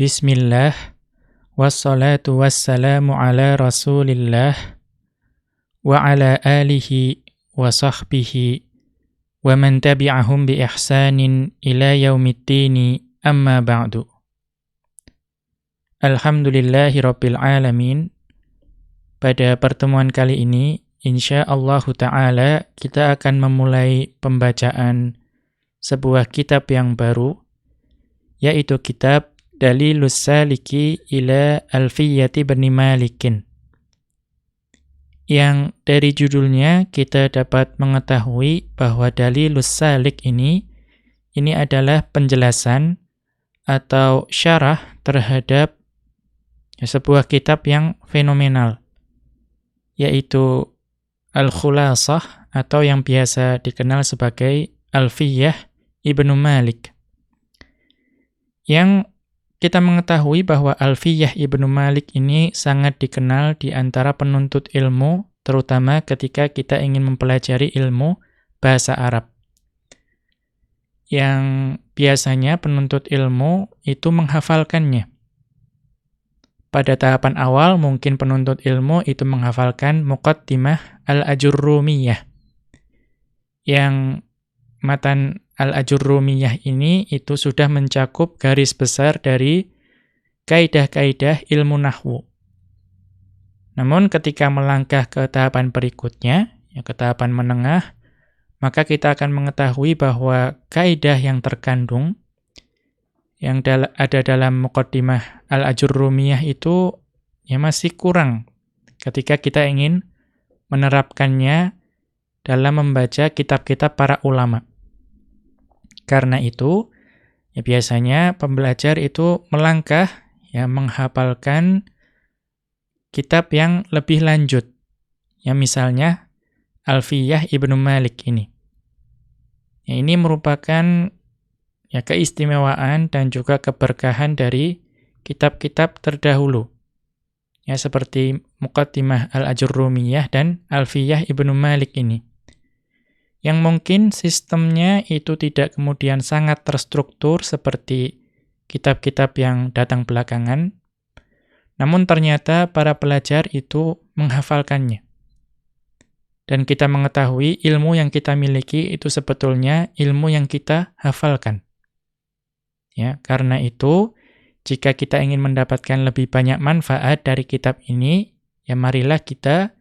Bismillah Wassalatu wassalamu ala rasulillah Wa ala alihi wa sahbihi Wa man tabi'ahum bi ihsanin ila yaumiddini amma ba'du. Alhamdulillahi rabbil alamin. Pada pertemuan kali ini insyaallah taala kita akan memulai pembacaan sebuah kitab yang baru yaitu kitab Dalilus Saliki ila Alfiyati Bani Malikin. Yang dari judulnya kita dapat mengetahui bahwa Dalilus Salik ini ini adalah penjelasan atau syarah terhadap sebuah kitab yang fenomenal yaitu Al-Khulasah atau yang biasa dikenal sebagai Alfiyah Ibnu Malik. Yang kita mengetahui bahwa Alfiyah Ibnu Malik ini sangat dikenal di antara penuntut ilmu, terutama ketika kita ingin mempelajari ilmu bahasa Arab. Yang biasanya penuntut ilmu itu menghafalkannya. Pada tahapan awal mungkin penuntut ilmu itu menghafalkan Muqaddimah Al-Ajurrumiyah. Yang matan Al-Ajurrumiyah ini itu sudah mencakup garis besar dari kaidah-kaidah ilmu nahwu. Namun ketika melangkah ke tahapan berikutnya, ya ke tahapan menengah, maka kita akan mengetahui bahwa kaidah yang terkandung yang ada dalam Muqaddimah Al-Ajurrumiyah itu ya masih kurang ketika kita ingin menerapkannya dalam membaca kitab-kitab para ulama. Karena itu, ya biasanya pembelajar itu melangkah ya menghafalkan kitab yang lebih lanjut. Ya misalnya Alfiyah Ibnu Malik ini. Ya, ini merupakan ya keistimewaan dan juga keberkahan dari kitab-kitab terdahulu. Ya seperti Muqaddimah Al-Ajurrumiyah dan Alfiyah Ibnu Malik ini yang mungkin sistemnya itu tidak kemudian sangat terstruktur seperti kitab-kitab yang datang belakangan, namun ternyata para pelajar itu menghafalkannya. Dan kita mengetahui ilmu yang kita miliki itu sebetulnya ilmu yang kita hafalkan. Ya, karena itu jika kita ingin mendapatkan lebih banyak manfaat dari kitab ini, ya marilah kita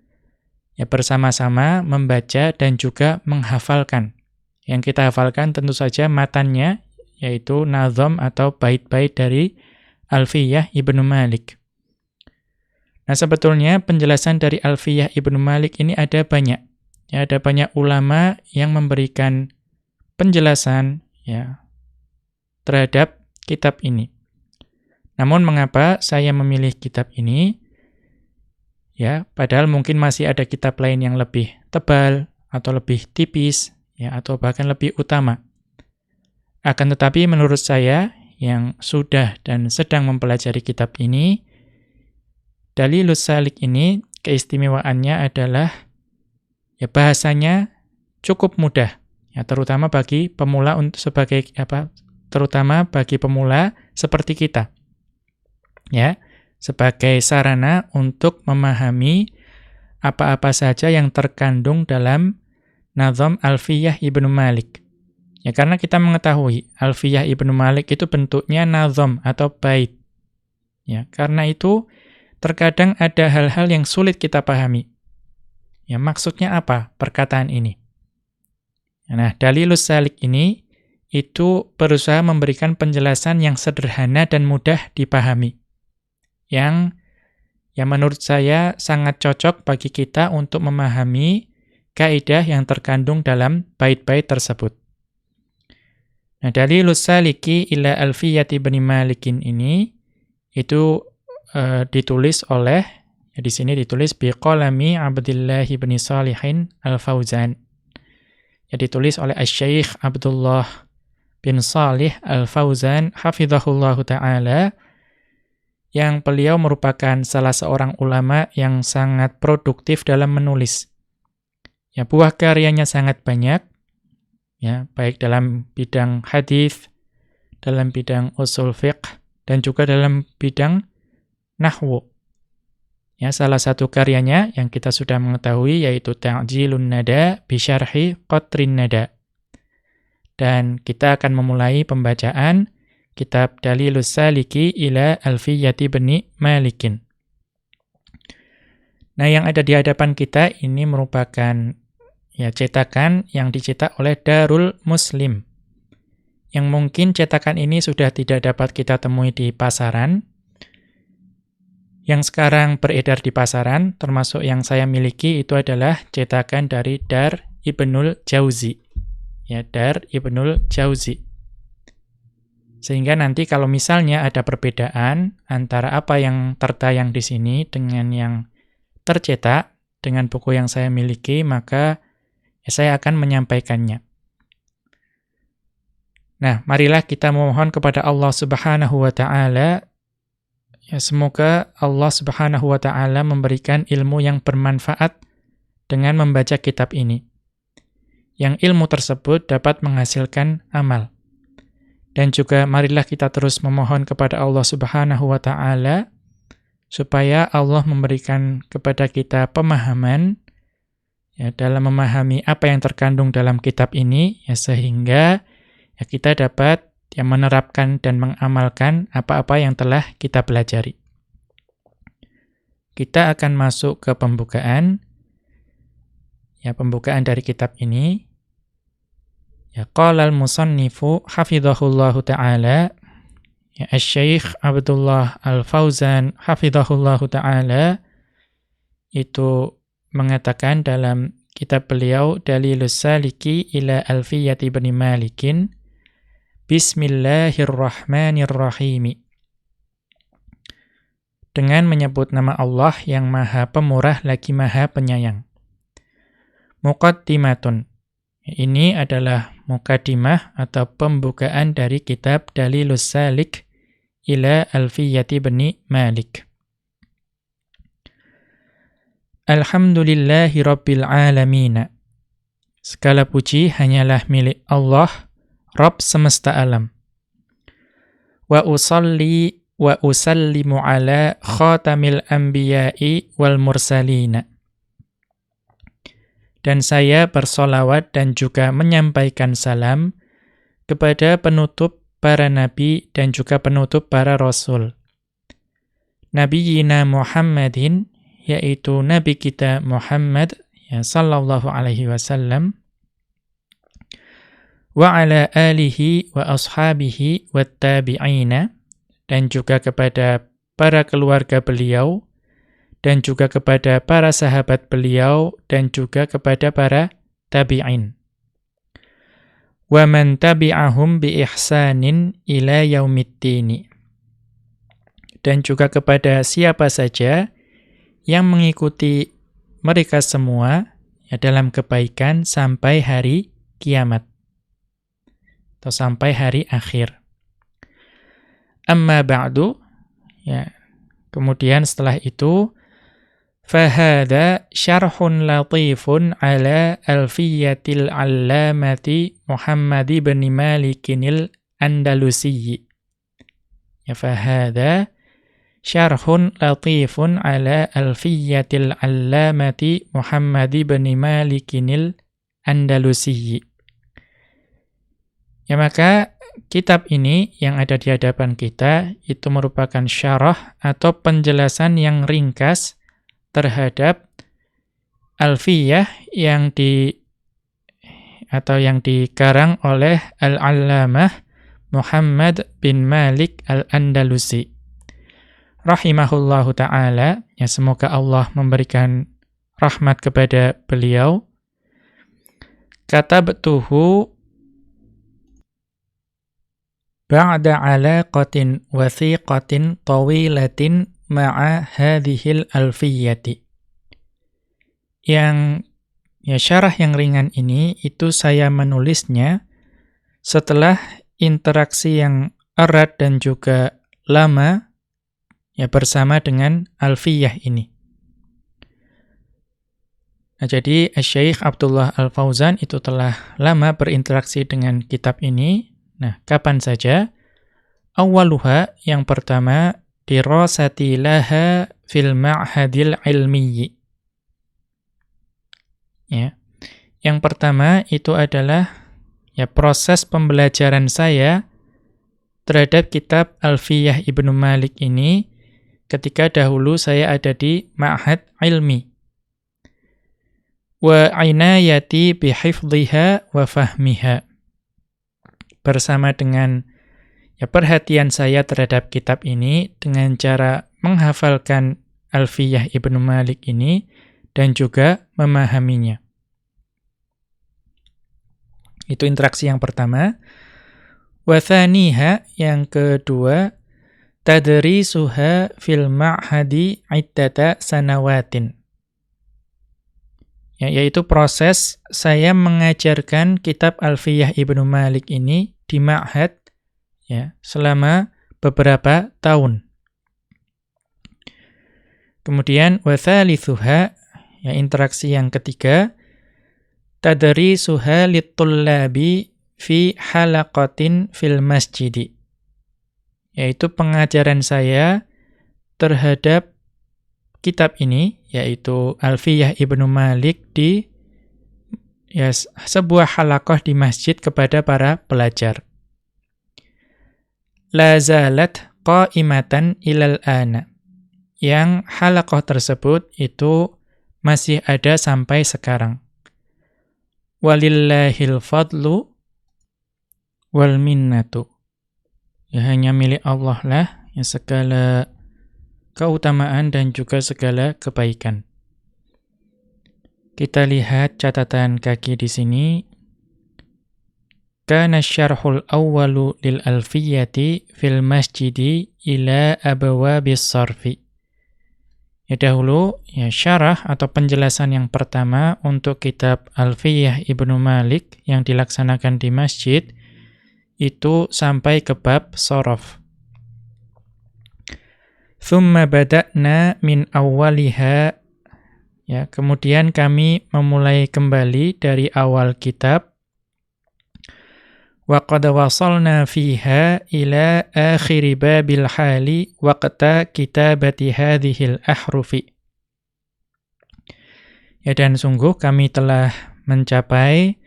ya bersama-sama membaca dan juga menghafalkan. Yang kita hafalkan tentu saja matannya, yaitu nazom atau bait-bait dari Alfiyah Ibnu Malik. Nah sebetulnya penjelasan dari Alfiyah Ibnu Malik ini ada banyak. Ya, ada banyak ulama yang memberikan penjelasan ya terhadap kitab ini. Namun mengapa saya memilih kitab ini? Ya padahal mungkin masih ada kitab lain yang lebih tebal atau lebih tipis ya atau bahkan lebih utama. Akan tetapi menurut saya yang sudah dan sedang mempelajari kitab ini Dalilus Salik ini keistimewaannya adalah ya bahasanya cukup mudah ya terutama bagi pemula untuk sebagai apa terutama bagi pemula seperti kita. Ya sebagai sarana untuk memahami apa-apa saja yang terkandung dalam Nazam Alfiyah Ibnu Malik. Ya karena kita mengetahui Alfiyah Ibnu Malik itu bentuknya nazam atau bait. Ya, karena itu terkadang ada hal-hal yang sulit kita pahami. Ya, maksudnya apa perkataan ini? Nah, dalilus salik ini itu berusaha memberikan penjelasan yang sederhana dan mudah dipahami yang yang menurut saya sangat cocok bagi kita untuk memahami kaidah yang terkandung dalam bait-bait tersebut. Nah, dari Lusaliki ila Alfiyati bani Malikin ini itu uh, ditulis oleh ya di sini ditulis biqalami Abdullah bin Salihin Al-Fauzan. Ya ditulis oleh Asy-Syaikh Abdullah bin Salih Al-Fauzan hafizahullahu taala yang beliau merupakan salah seorang ulama yang sangat produktif dalam menulis. Ya, buah karyanya sangat banyak, ya, baik dalam bidang hadis, dalam bidang usul fiqh, dan juga dalam bidang nahwu. Ya, salah satu karyanya yang kita sudah mengetahui yaitu Ta'jilun Nada bi Syarhi Qatrin Nada. Dan kita akan memulai pembacaan kitab Dalilus Saliki ila Alfiyati Bani Malikin. Nah, yang ada di hadapan kita ini merupakan ya cetakan yang dicetak oleh Darul Muslim. Yang mungkin cetakan ini sudah tidak dapat kita temui di pasaran. Yang sekarang beredar di pasaran, termasuk yang saya miliki, itu adalah cetakan dari Dar Ibnul Jauzi. Ya, Dar Ibnul Jauzi. Sehingga nanti kalau misalnya ada perbedaan antara apa yang tertayang di sini dengan yang tercetak, dengan buku yang saya miliki, maka ya saya akan menyampaikannya. Nah, marilah kita memohon kepada Allah Subhanahu wa taala ya semoga Allah Subhanahu wa taala memberikan ilmu yang bermanfaat dengan membaca kitab ini. Yang ilmu tersebut dapat menghasilkan amal. Dan juga marilah kita terus memohon kepada Allah Subhanahu wa taala supaya Allah memberikan kepada kita pemahaman ya dalam memahami apa yang terkandung dalam kitab ini ya sehingga ya kita dapat yang menerapkan dan mengamalkan apa-apa yang telah kita pelajari. Kita akan masuk ke pembukaan. Ya, pembukaan dari kitab ini. Ya, qala al-musannifu hafizahullahu taala ya Syekh Abdullah Al-Fauzan hafizahullahu taala itu mengatakan dalam kitab beliau Dalilus Saliki ila Alfiyati Bani Malikin Bismillahirrahmanirrahim. Dengan menyebut nama Allah yang maha pemurah lagi maha penyayang. Muqaddimatun. Ini adalah muqaddimah atau pembukaan dari kitab Dalilus Salik ila Alfiyati Bani Malik. Alhamdulillahi Rabbil Alamin. Segala puji hanyalah milik Allah Rabb semesta alam. Wa usalli wa usallimu ala khatamil anbiya'i wal mursalina. Dan saya bersolawat dan juga menyampaikan salam kepada penutup para nabi dan juga penutup para rasul. Nabi Yina Muhammadin, yaitu Nabi kita Muhammad, ya sallallahu alaihi wasallam, wa ala alihi wa ashabihi wa tabi'ina dan juga kepada para keluarga beliau dan juga kepada para sahabat beliau dan juga kepada para tabi'in. Wa man tabi'ahum bi ihsanin ila. Dan juga kepada siapa saja yang mengikuti mereka semua ya, dalam kebaikan sampai hari kiamat atau sampai hari akhir. Amma ba'du ya. Kemudian setelah itu fahada syarhun latifun ala alfiyatil allamati Muhammad ibn Malikinil Andalusi. Ya fahada syarhun latifun ala alfiyatil allamati Muhammad ibn Malikinil Andalusi. Ya maka kitab ini yang ada di hadapan kita itu merupakan syarah atau penjelasan yang ringkas terhadap alfiyah yang di atau yang dikarang oleh Al-Allamah Muhammad bin Malik Al-Andalusi. Rahimahullahu ta'ala, ya semoga Allah memberikan rahmat kepada beliau. Katabtuhu ba'da alaqatin wathiqatin tawilatin ma'a hadhil alfiyati. Yang ya syarah yang ringan ini itu saya menulisnya setelah interaksi yang erat dan juga lama ya bersama dengan alfiyah ini. Nah, jadi Syekh Abdullah Al-Fauzan itu telah lama berinteraksi dengan kitab ini Nah, kapan saja? Awaluha yang pertama dirasati laha fil ma'hadil ilmiyi. Ya. Yang pertama itu adalah ya proses pembelajaran saya terhadap kitab Alfiyah Ibnu Malik ini ketika dahulu saya ada di ma'had ilmi. Wa inayati bihifdhiha wa fahmiha. Bersama dengan ya perhatian saya terhadap kitab ini dengan cara menghafalkan Alfiyah Ibnu Malik ini dan juga memahaminya. Itu interaksi yang pertama. Wathaniha yang kedua tadrisuha fil ma'hadi iddata sanawatin. Ya, yaitu proses saya mengajarkan kitab Alfiyah Ibnu Malik ini di ma'had ya selama beberapa tahun. Kemudian wathalithuha ya interaksi yang ketiga tadrisuha litullabi fi halaqatin fil masjidi yaitu pengajaran saya terhadap kitab ini yaitu Alfiyah Ibnu Malik di ya sebuah halaqah di masjid kepada para pelajar la zalat qa'imatan ilal ana. Yang halakoh tersebut itu masih ada sampai sekarang. Walillahil fadlu wal minnatu. Ya hanya milik Allah lah yang segala keutamaan dan juga segala kebaikan. Kita lihat catatan kaki di sini Kana syarhul awwalu lil alfiyati fil masjidi ila sarfi. Ya dahulu, ya syarah atau penjelasan yang pertama untuk kitab Alfiyah Ibnu Malik yang dilaksanakan di masjid itu sampai ke bab sorof. Thumma bada'na min awwaliha ya kemudian kami memulai kembali dari awal kitab qad wasalna fiha ila akhir babil hali waqta kitabati hadhil ahrufi ya dan sungguh kami telah mencapai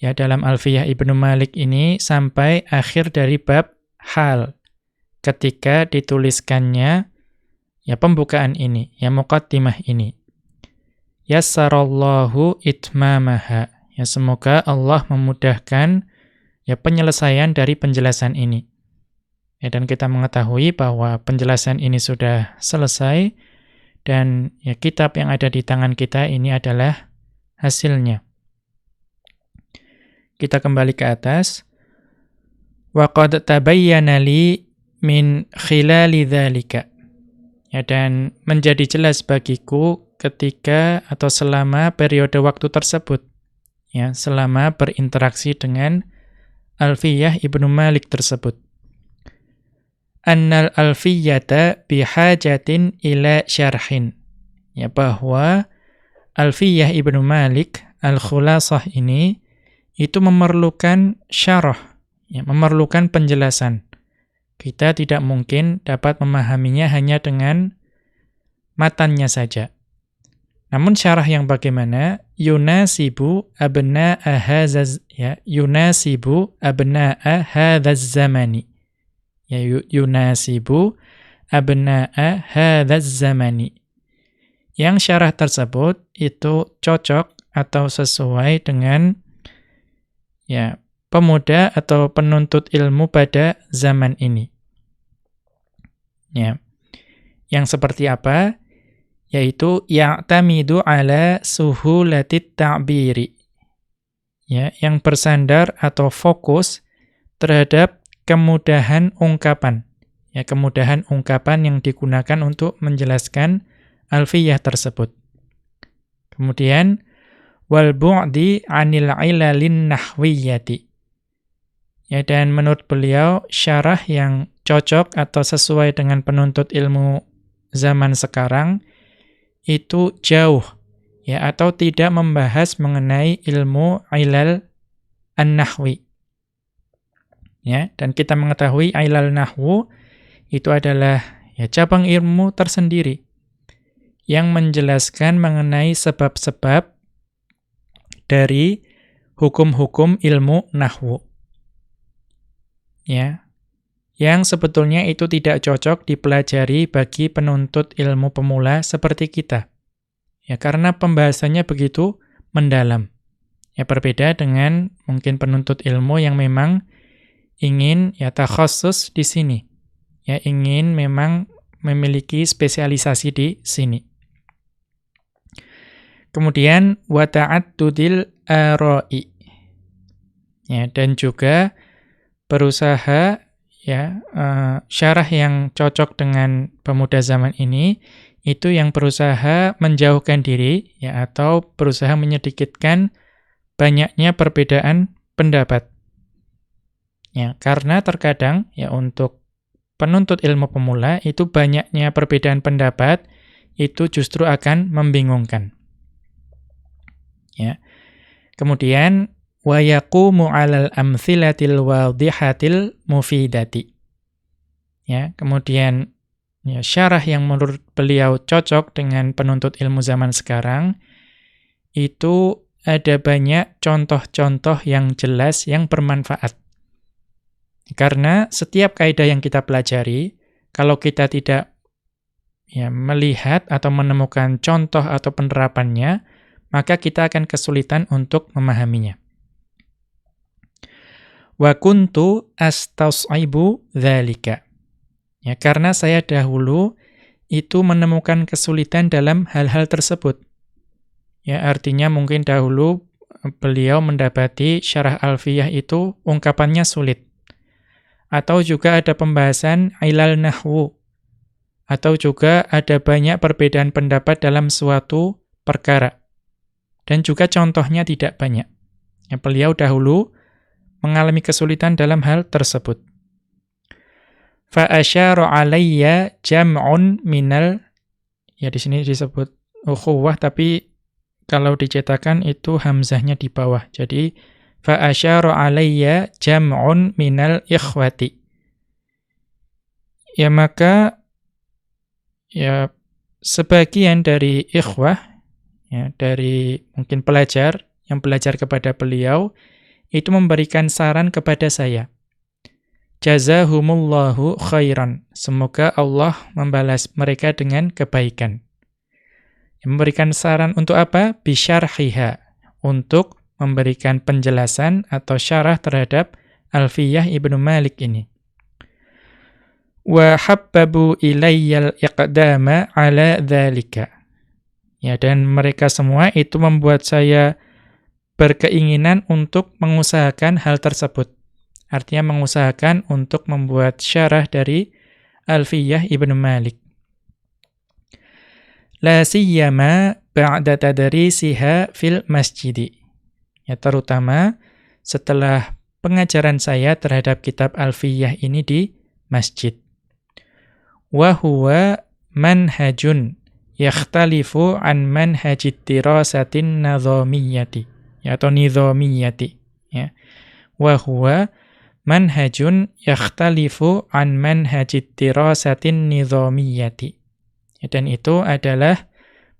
ya dalam Alfiyah Ibnu Malik ini sampai akhir dari bab hal. Ketika dituliskannya ya pembukaan ini ya muqaddimah ini. Yassarallahu itmamaha. Ya semoga Allah memudahkan ya penyelesaian dari penjelasan ini. Ya, dan kita mengetahui bahwa penjelasan ini sudah selesai dan ya kitab yang ada di tangan kita ini adalah hasilnya. Kita kembali ke atas. Wa qad tabayyana li min khilali dzalika. Ya dan menjadi jelas bagiku ketika atau selama periode waktu tersebut. Ya, selama berinteraksi dengan Alfiyah Ibnu Malik tersebut. Annal alfiyata bihajatin ila syarhin. Ya bahwa Alfiyah Ibnu Malik Al-Khulasah ini itu memerlukan syarah, ya, memerlukan penjelasan. Kita tidak mungkin dapat memahaminya hanya dengan matannya saja. Namun syarah yang bagaimana? Yunasibu abna'a hadzal ya, yunasibu abna'a hadzal zamani. Ya, yunasibu abna'a hadzal zamani. Yang syarah tersebut itu cocok atau sesuai dengan ya, pemuda atau penuntut ilmu pada zaman ini. Ya. Yang seperti apa? Yaitu ya'tamidu ala suhulatit ta'biri. Ya, yang bersandar atau fokus terhadap kemudahan ungkapan. Ya, kemudahan ungkapan yang digunakan untuk menjelaskan alfiyah tersebut. Kemudian wal bu'di 'anil 'ilalin nahwiyati. Ya, dan menurut beliau syarah yang cocok atau sesuai dengan penuntut ilmu zaman sekarang itu jauh ya atau tidak membahas mengenai ilmu ilal an-nahwi. Ya, dan kita mengetahui ilal nahwu itu adalah ya cabang ilmu tersendiri yang menjelaskan mengenai sebab-sebab dari hukum-hukum ilmu nahwu. Ya. Yang sebetulnya itu tidak cocok dipelajari bagi penuntut ilmu pemula seperti kita. Ya, karena pembahasannya begitu mendalam. Ya, berbeda dengan mungkin penuntut ilmu yang memang ingin ya takhasus di sini. Ya, ingin memang memiliki spesialisasi di sini. Kemudian wa ta'addudil ara'i. Ya, dan juga berusaha ya uh, syarah yang cocok dengan pemuda zaman ini itu yang berusaha menjauhkan diri ya atau berusaha menyedikitkan banyaknya perbedaan pendapat. Ya, karena terkadang ya untuk penuntut ilmu pemula itu banyaknya perbedaan pendapat itu justru akan membingungkan. Ya. Kemudian wa yaqumu 'alal amthilatil wadihatil mufidati. Ya, kemudian ya syarah yang menurut beliau cocok dengan penuntut ilmu zaman sekarang itu ada banyak contoh-contoh yang jelas yang bermanfaat. Karena setiap kaidah yang kita pelajari, kalau kita tidak ya, melihat atau menemukan contoh atau penerapannya, maka kita akan kesulitan untuk memahaminya. Wa kuntu astas'ibu dzalika. Ya, karena saya dahulu itu menemukan kesulitan dalam hal-hal tersebut. Ya, artinya mungkin dahulu beliau mendapati syarah alfiyah itu ungkapannya sulit. Atau juga ada pembahasan ilal nahwu. Atau juga ada banyak perbedaan pendapat dalam suatu perkara. Dan juga contohnya tidak banyak. Ya, beliau dahulu mengalami kesulitan dalam hal tersebut. Fa asyara alayya jam'un minal ya di sini disebut ukhuwah tapi kalau dicetakan itu hamzahnya di bawah. Jadi fa asyara alayya jam'un minal ikhwati. Ya maka ya sebagian dari ikhwah ya dari mungkin pelajar yang belajar kepada beliau itu memberikan saran kepada saya. Jazahumullahu khairan. Semoga Allah membalas mereka dengan kebaikan. Memberikan saran untuk apa? Bisyarhiha. Untuk memberikan penjelasan atau syarah terhadap Alfiyah Ibnu Malik ini. Wa habbabu ilayyal iqdama ala dhalika. Ya, dan mereka semua itu membuat saya berkeinginan untuk mengusahakan hal tersebut. Artinya mengusahakan untuk membuat syarah dari Alfiyah Ibnu Malik. La siyama ba'da tadrisiha fil masjidi. Ya terutama setelah pengajaran saya terhadap kitab Alfiyah ini di masjid. Wa huwa manhajun yakhtalifu an manhajid dirasatin nadhamiyati ya, atau nidhamiyati ya. Wa huwa manhajun yakhtalifu an manhajid dirasatin nidhamiyati. Ya, dan itu adalah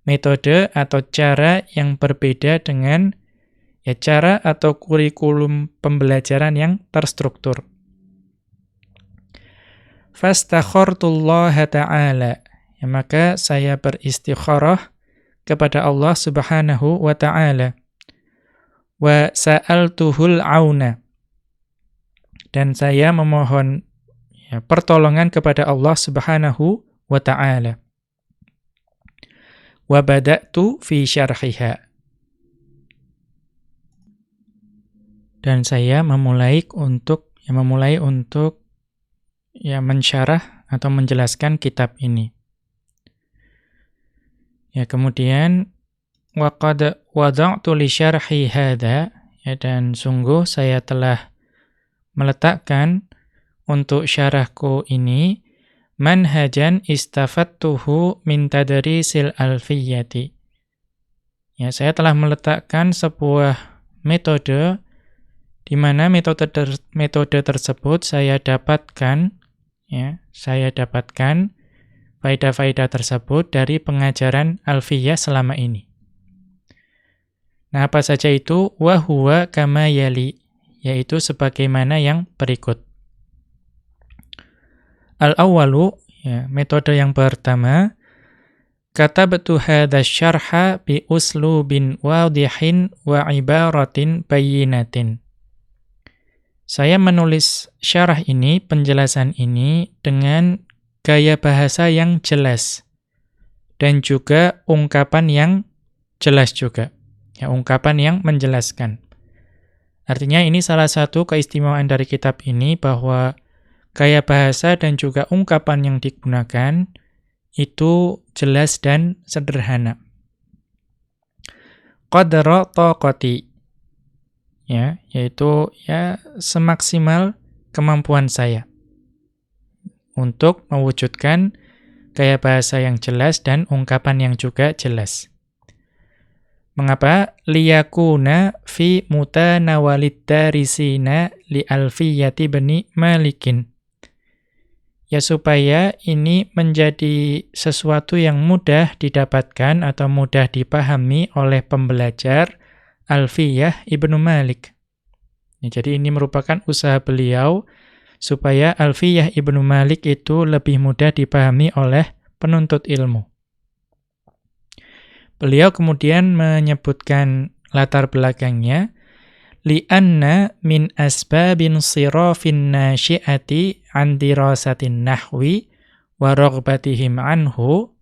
metode atau cara yang berbeda dengan ya cara atau kurikulum pembelajaran yang terstruktur. Fastakhartullaha ta'ala. Ya, maka saya beristikharah kepada Allah Subhanahu wa taala. Wa sa'altuhul auna dan saya memohon ya, pertolongan kepada Allah Subhanahu wa taala. Wa bada'tu fi syarhiha. Dan saya memulai untuk ya memulai untuk ya mensyarah atau menjelaskan kitab ini. Ya kemudian wa qad wada'tu li syarhi hadha ya dan sungguh saya telah meletakkan untuk syarahku ini manhajan istafattuhu min tadrisil alfiyati. Ya, saya telah meletakkan sebuah metode di mana metode ter metode tersebut saya dapatkan ya, saya dapatkan faedah-faedah tersebut dari pengajaran Alfiyah selama ini. Nah, apa saja itu? Wa huwa kama yali, yaitu sebagaimana yang berikut. Al-awwalu, ya, metode yang pertama, Katabtu hadha syarha bi uslubin wadihin wa ibaratin bayyinatin. Saya menulis syarah ini, penjelasan ini dengan gaya bahasa yang jelas dan juga ungkapan yang jelas juga. Ya, ungkapan yang menjelaskan. Artinya ini salah satu keistimewaan dari kitab ini bahwa gaya bahasa dan juga ungkapan yang digunakan itu jelas dan sederhana. Qadra taqati ya, yaitu ya semaksimal kemampuan saya untuk mewujudkan gaya bahasa yang jelas dan ungkapan yang juga jelas. Mengapa? Liyakuna fi mutanawalid darisina li alfiyati bani malikin ya supaya ini menjadi sesuatu yang mudah didapatkan atau mudah dipahami oleh pembelajar Alfiyah Ibnu Malik. Ya, jadi ini merupakan usaha beliau supaya Alfiyah Ibnu Malik itu lebih mudah dipahami oleh penuntut ilmu. Beliau kemudian menyebutkan latar belakangnya. Li'anna min asbabin sirafin nasyi'ati an dirasatin nahwi wa anhu.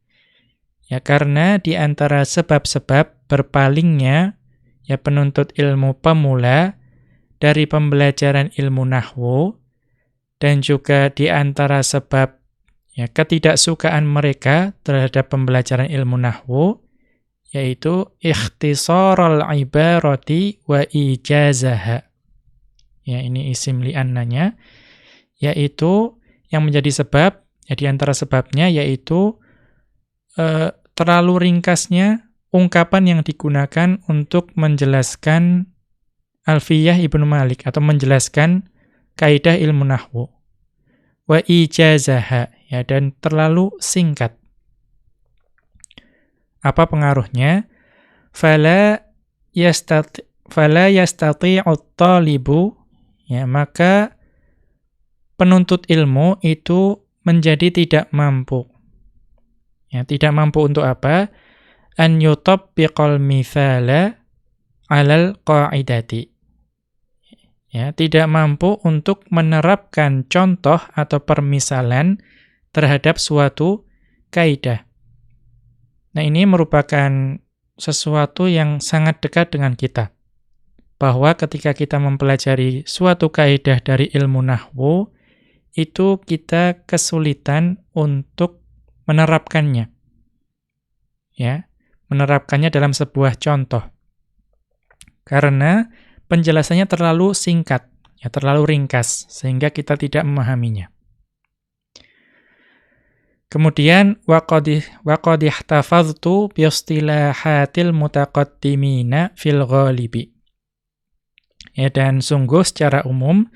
Ya karena di antara sebab-sebab berpalingnya ya penuntut ilmu pemula dari pembelajaran ilmu nahwu dan juga di antara sebab ya ketidaksukaan mereka terhadap pembelajaran ilmu nahwu yaitu ikhtisarul ibarati wa ijazaha. Ya, ini isim li'annanya yaitu yang menjadi sebab ya di antara sebabnya yaitu e, terlalu ringkasnya ungkapan yang digunakan untuk menjelaskan Alfiyah Ibnu Malik atau menjelaskan kaidah ilmu nahwu. Wa ijazaha ya dan terlalu singkat. Apa pengaruhnya? Fala yastati fala yastati'u talibu ya maka penuntut ilmu itu menjadi tidak mampu. Ya, tidak mampu untuk apa? An yutabbiqal mithala 'alal qa'idati. Ya, tidak mampu untuk menerapkan contoh atau permisalan terhadap suatu kaidah. Nah, ini merupakan sesuatu yang sangat dekat dengan kita. Bahwa ketika kita mempelajari suatu kaidah dari ilmu nahwu, itu kita kesulitan untuk menerapkannya. Ya, menerapkannya dalam sebuah contoh. Karena penjelasannya terlalu singkat, ya terlalu ringkas sehingga kita tidak memahaminya. Kemudian waqad waqad ihtafaztu bi istilahatil mutaqaddimina fil ghalibi. Ya dan sungguh secara umum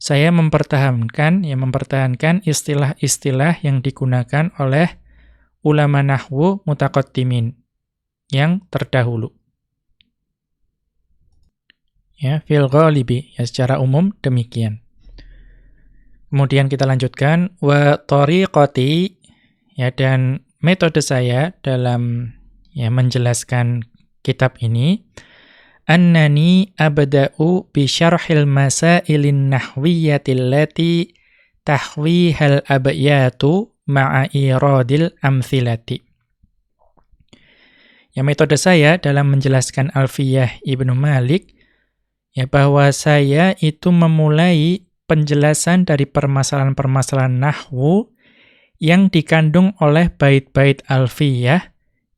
saya mempertahankan ya mempertahankan istilah-istilah yang digunakan oleh ulama nahwu mutaqaddimin yang terdahulu. Ya, fil ghalibi ya secara umum demikian. Kemudian kita lanjutkan wa tariqati Ya, dan metode saya dalam ya menjelaskan kitab ini annani abda'u bi syarhil masailin nahwiyatil lati tahwihal abyatu ma'a iradil amthilati. Ya metode saya dalam menjelaskan Alfiyah Ibnu Malik ya bahwa saya itu memulai penjelasan dari permasalahan-permasalahan nahwu yang dikandung oleh bait-bait alfiyah.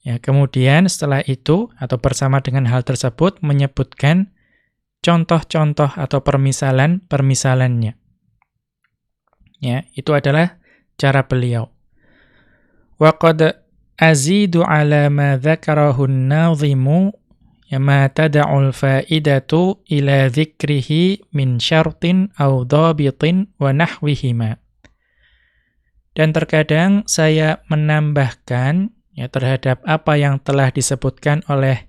Ya, kemudian setelah itu atau bersama dengan hal tersebut menyebutkan contoh-contoh atau permisalan-permisalannya. Ya, itu adalah cara beliau. Wa qad azidu ala ma dzakarahu an ya ma tad'ul fa'idatu ila dzikrihi min syartin aw dhabitin wa nahwihima. Dan terkadang saya menambahkan ya terhadap apa yang telah disebutkan oleh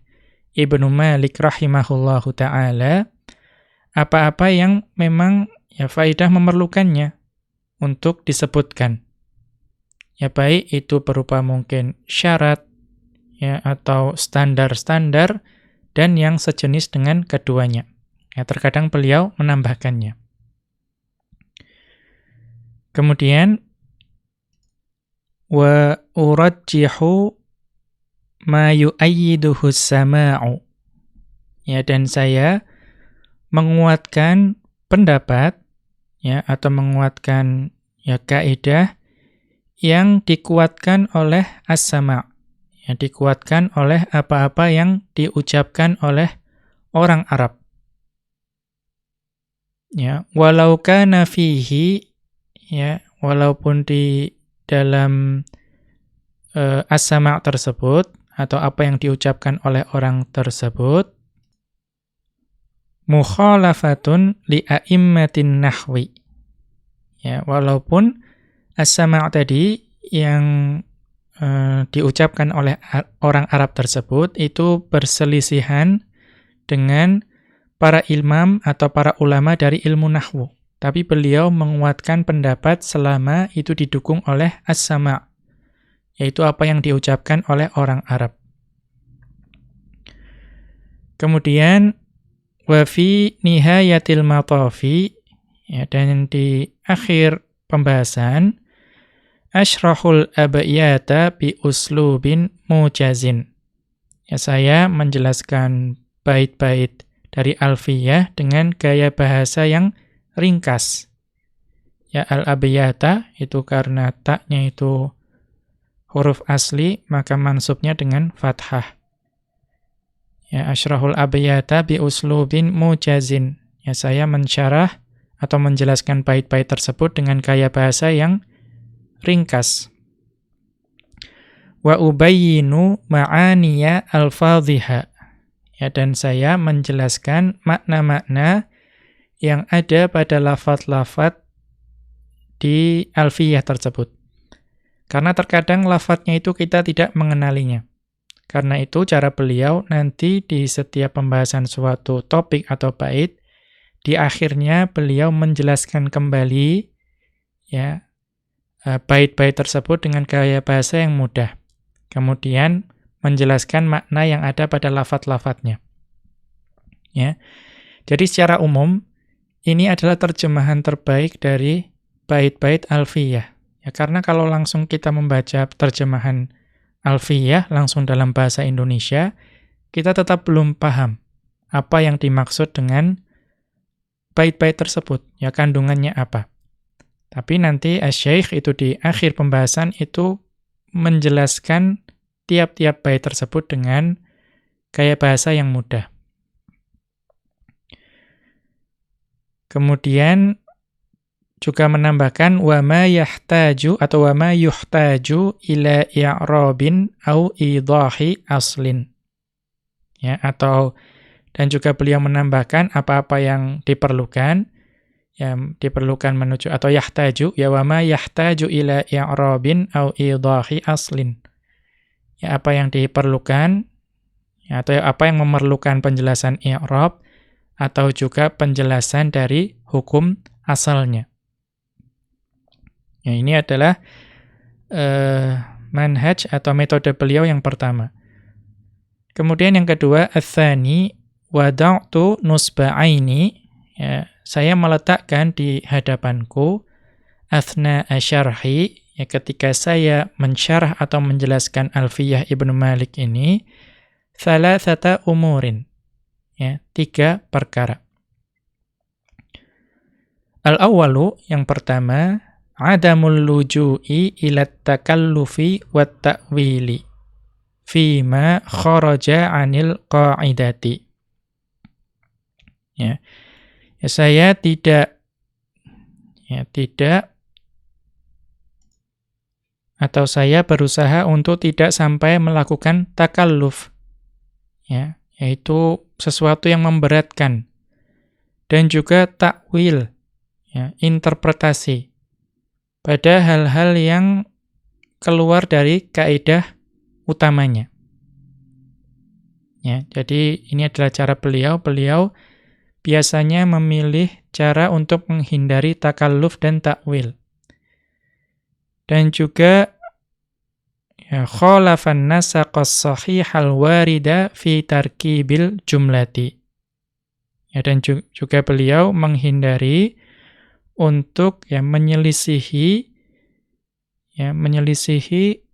Ibnu Malik rahimahullahu taala apa-apa yang memang ya faidah memerlukannya untuk disebutkan. Ya baik itu berupa mungkin syarat ya atau standar-standar dan yang sejenis dengan keduanya. Ya, terkadang beliau menambahkannya. Kemudian wa urajjihu ma yu'ayyiduhu sama'u. Ya, dan saya menguatkan pendapat ya atau menguatkan ya kaidah yang dikuatkan oleh as-sama' yang dikuatkan oleh apa-apa yang diucapkan oleh orang Arab. Ya, walau kana fihi ya, walaupun di dalam uh, as-sama' tersebut atau apa yang diucapkan oleh orang tersebut mukhalafatun li a'immatin nahwi. Ya, walaupun as-sama' tadi yang Eh, diucapkan oleh orang Arab tersebut itu berselisihan dengan para imam atau para ulama dari ilmu nahwu. Tapi beliau menguatkan pendapat selama itu didukung oleh as-sama' yaitu apa yang diucapkan oleh orang Arab. Kemudian wa fi nihayatil matafi ya dan di akhir pembahasan ashrahul abayata bi uslubin mujazin. Ya, saya menjelaskan bait-bait dari Alfiyah dengan gaya bahasa yang ringkas. Ya, al-abayata itu karena taknya itu huruf asli, maka mansubnya dengan fathah. Ya, ashrahul abayata bi uslubin mujazin. Ya, saya mensyarah atau menjelaskan bait-bait tersebut dengan gaya bahasa yang ringkas. Wa ubayyinu ma'aniya al-fadhiha. Ya, dan saya menjelaskan makna-makna yang ada pada lafat-lafat di alfiyah tersebut. Karena terkadang lafadznya itu kita tidak mengenalinya. Karena itu cara beliau nanti di setiap pembahasan suatu topik atau bait, di akhirnya beliau menjelaskan kembali ya Eh, bait-bait tersebut dengan gaya bahasa yang mudah. Kemudian menjelaskan makna yang ada pada lafat-lafatnya. Ya. Jadi secara umum ini adalah terjemahan terbaik dari bait-bait alfiyah. Ya karena kalau langsung kita membaca terjemahan alfiyah langsung dalam bahasa Indonesia, kita tetap belum paham apa yang dimaksud dengan bait-bait tersebut, ya kandungannya apa. Tapi nanti Syekh itu di akhir pembahasan itu menjelaskan tiap-tiap bait tersebut dengan gaya bahasa yang mudah. Kemudian juga menambahkan wa ma yahtaju atau wa ma yuhtaju ila i'rabin au idahi aslin. Ya, atau dan juga beliau menambahkan apa-apa yang diperlukan yang diperlukan menuju atau yahtaju ya wa ma yahtaju ila i'rabin au idahi aslin. Ya apa yang diperlukan ya, atau apa yang memerlukan penjelasan i'rab atau juga penjelasan dari hukum asalnya. Ya ini adalah uh, manhaj atau metode beliau yang pertama. Kemudian yang kedua, ats-tsani wada'tu nusba'aini ya saya meletakkan di hadapanku athna asyarhi ya ketika saya mensyarah atau menjelaskan Alfiyah Ibnu Malik ini thalathata umurin ya tiga perkara Al-awwalu yang pertama adamul luju'i ila takallufi wat ta'wili fima kharaja 'anil qa'idati ya Ya, saya tidak ya tidak atau saya berusaha untuk tidak sampai melakukan takalluf. Ya, yaitu sesuatu yang memberatkan. Dan juga takwil, ya, interpretasi pada hal-hal yang keluar dari kaidah utamanya. Ya, jadi ini adalah cara beliau. Beliau biasanya memilih cara untuk menghindari takalluf dan takwil. Dan juga ya, khalafan nasaqas sahihal warida fi tarkibil jumlati. Ya, dan juga beliau menghindari untuk ya menyelisihi ya menyelisihi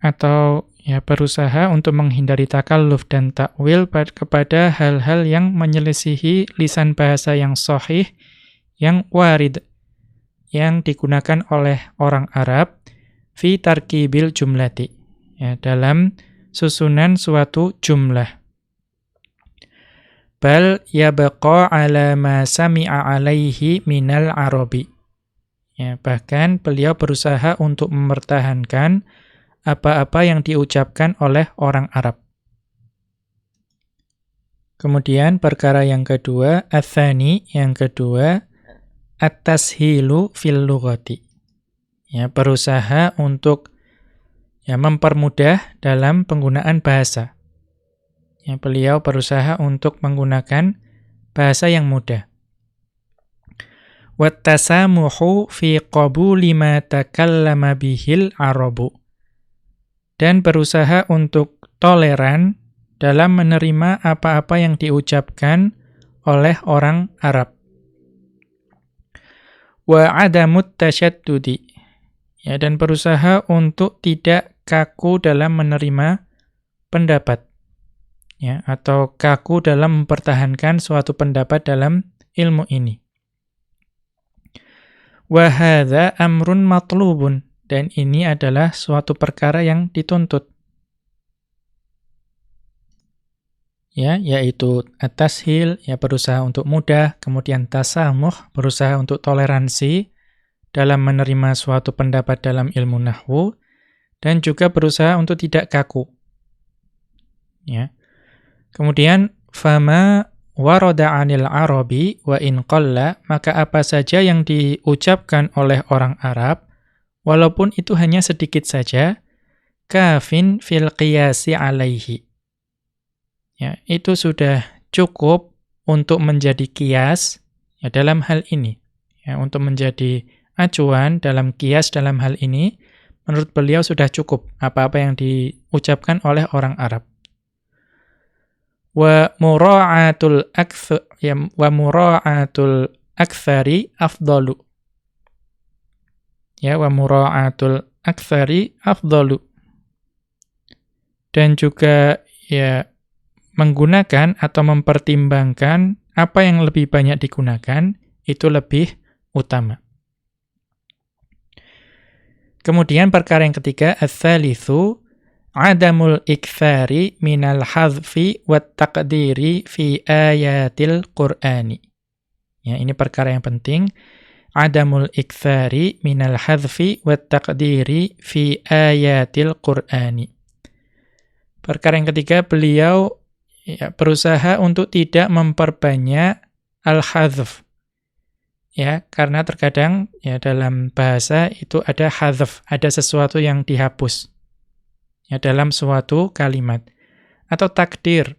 atau ya berusaha untuk menghindari takalluf dan takwil kepada hal-hal yang menyelisihi lisan bahasa yang sahih yang warid yang digunakan oleh orang Arab fi tarkibil jumlati ya dalam susunan suatu jumlah bal yabqa ala ma sami'a alaihi minal arabi ya bahkan beliau berusaha untuk mempertahankan apa-apa yang diucapkan oleh orang Arab. Kemudian perkara yang kedua, athani yang kedua, at-tashilu fil lughati. Ya, berusaha untuk ya mempermudah dalam penggunaan bahasa. Ya, beliau berusaha untuk menggunakan bahasa yang mudah. Wattasamuhu fi qabuli ma takallama bihil arabu dan berusaha untuk toleran dalam menerima apa-apa yang diucapkan oleh orang Arab. Wa adamut tasyaddudi. Ya, dan berusaha untuk tidak kaku dalam menerima pendapat. Ya, atau kaku dalam mempertahankan suatu pendapat dalam ilmu ini. Wa hadza amrun matlubun dan ini adalah suatu perkara yang dituntut. Ya, yaitu at-tashil, ya berusaha untuk mudah, kemudian tasamuh, berusaha untuk toleransi dalam menerima suatu pendapat dalam ilmu nahwu, dan juga berusaha untuk tidak kaku. Ya. Kemudian, fama waroda anil arabi wa in qalla, maka apa saja yang diucapkan oleh orang Arab, walaupun itu hanya sedikit saja, kafin fil qiyasi alaihi. Ya, itu sudah cukup untuk menjadi kias ya, dalam hal ini. Ya, untuk menjadi acuan dalam kias dalam hal ini, menurut beliau sudah cukup apa-apa yang diucapkan oleh orang Arab. Wa mura'atul akthar ya, afdalu ya wa mura'atul aktsari afdalu dan juga ya menggunakan atau mempertimbangkan apa yang lebih banyak digunakan itu lebih utama. Kemudian perkara yang ketiga ats-tsalitsu adamul iktsari minal hadzfi wat taqdiri fi ayatil qur'ani. Ya, ini perkara yang penting adamul ikthari minal hadfi wat taqdiri fi ayatil Qur'ani. Perkara yang ketiga, beliau ya, berusaha untuk tidak memperbanyak al-hadf. Ya, karena terkadang ya dalam bahasa itu ada hadf, ada sesuatu yang dihapus. Ya, dalam suatu kalimat atau takdir.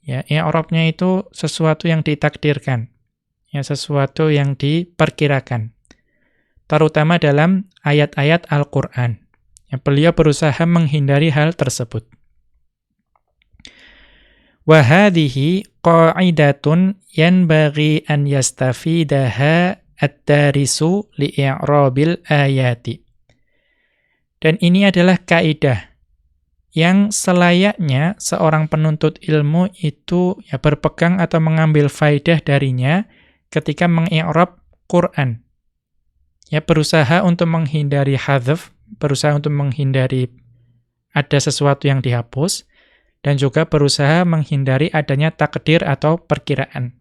Ya, ya Arabnya itu sesuatu yang ditakdirkan ya sesuatu yang diperkirakan. Terutama dalam ayat-ayat Al-Qur'an. Ya, beliau berusaha menghindari hal tersebut. Wa hadhihi qa'idatun yanbaghi an yastafidaha ad-darisu li'i'rabil ayati. Dan ini adalah kaidah yang selayaknya seorang penuntut ilmu itu ya berpegang atau mengambil faidah darinya ketika mengi'rab Quran. Ya, berusaha untuk menghindari hadf, berusaha untuk menghindari ada sesuatu yang dihapus, dan juga berusaha menghindari adanya takdir atau perkiraan.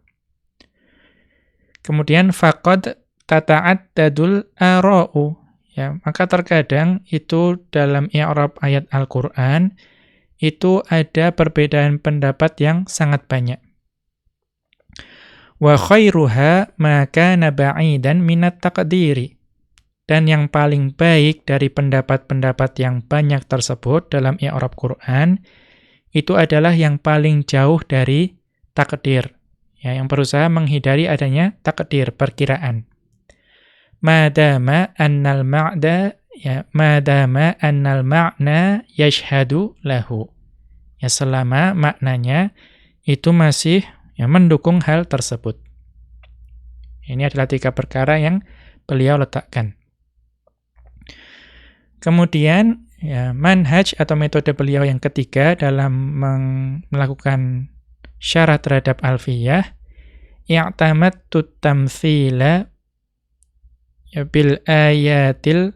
Kemudian faqad tata'addadul ara'u. Ya, maka terkadang itu dalam i'rab ayat Al-Qur'an itu ada perbedaan pendapat yang sangat banyak. Wa khairuha ma kana ba'idan minat taqdiri. Dan yang paling baik dari pendapat-pendapat yang banyak tersebut dalam i'rab Quran itu adalah yang paling jauh dari takdir. Ya, yang berusaha menghindari adanya takdir, perkiraan. Madama annal ma'da ya madama annal ma'na yashhadu lahu. Ya selama maknanya itu masih ya mendukung hal tersebut. Ini adalah tiga perkara yang beliau letakkan. Kemudian ya, manhaj atau metode beliau yang ketiga dalam melakukan syarat terhadap alfiyah i'tamadtu ya bil ayatil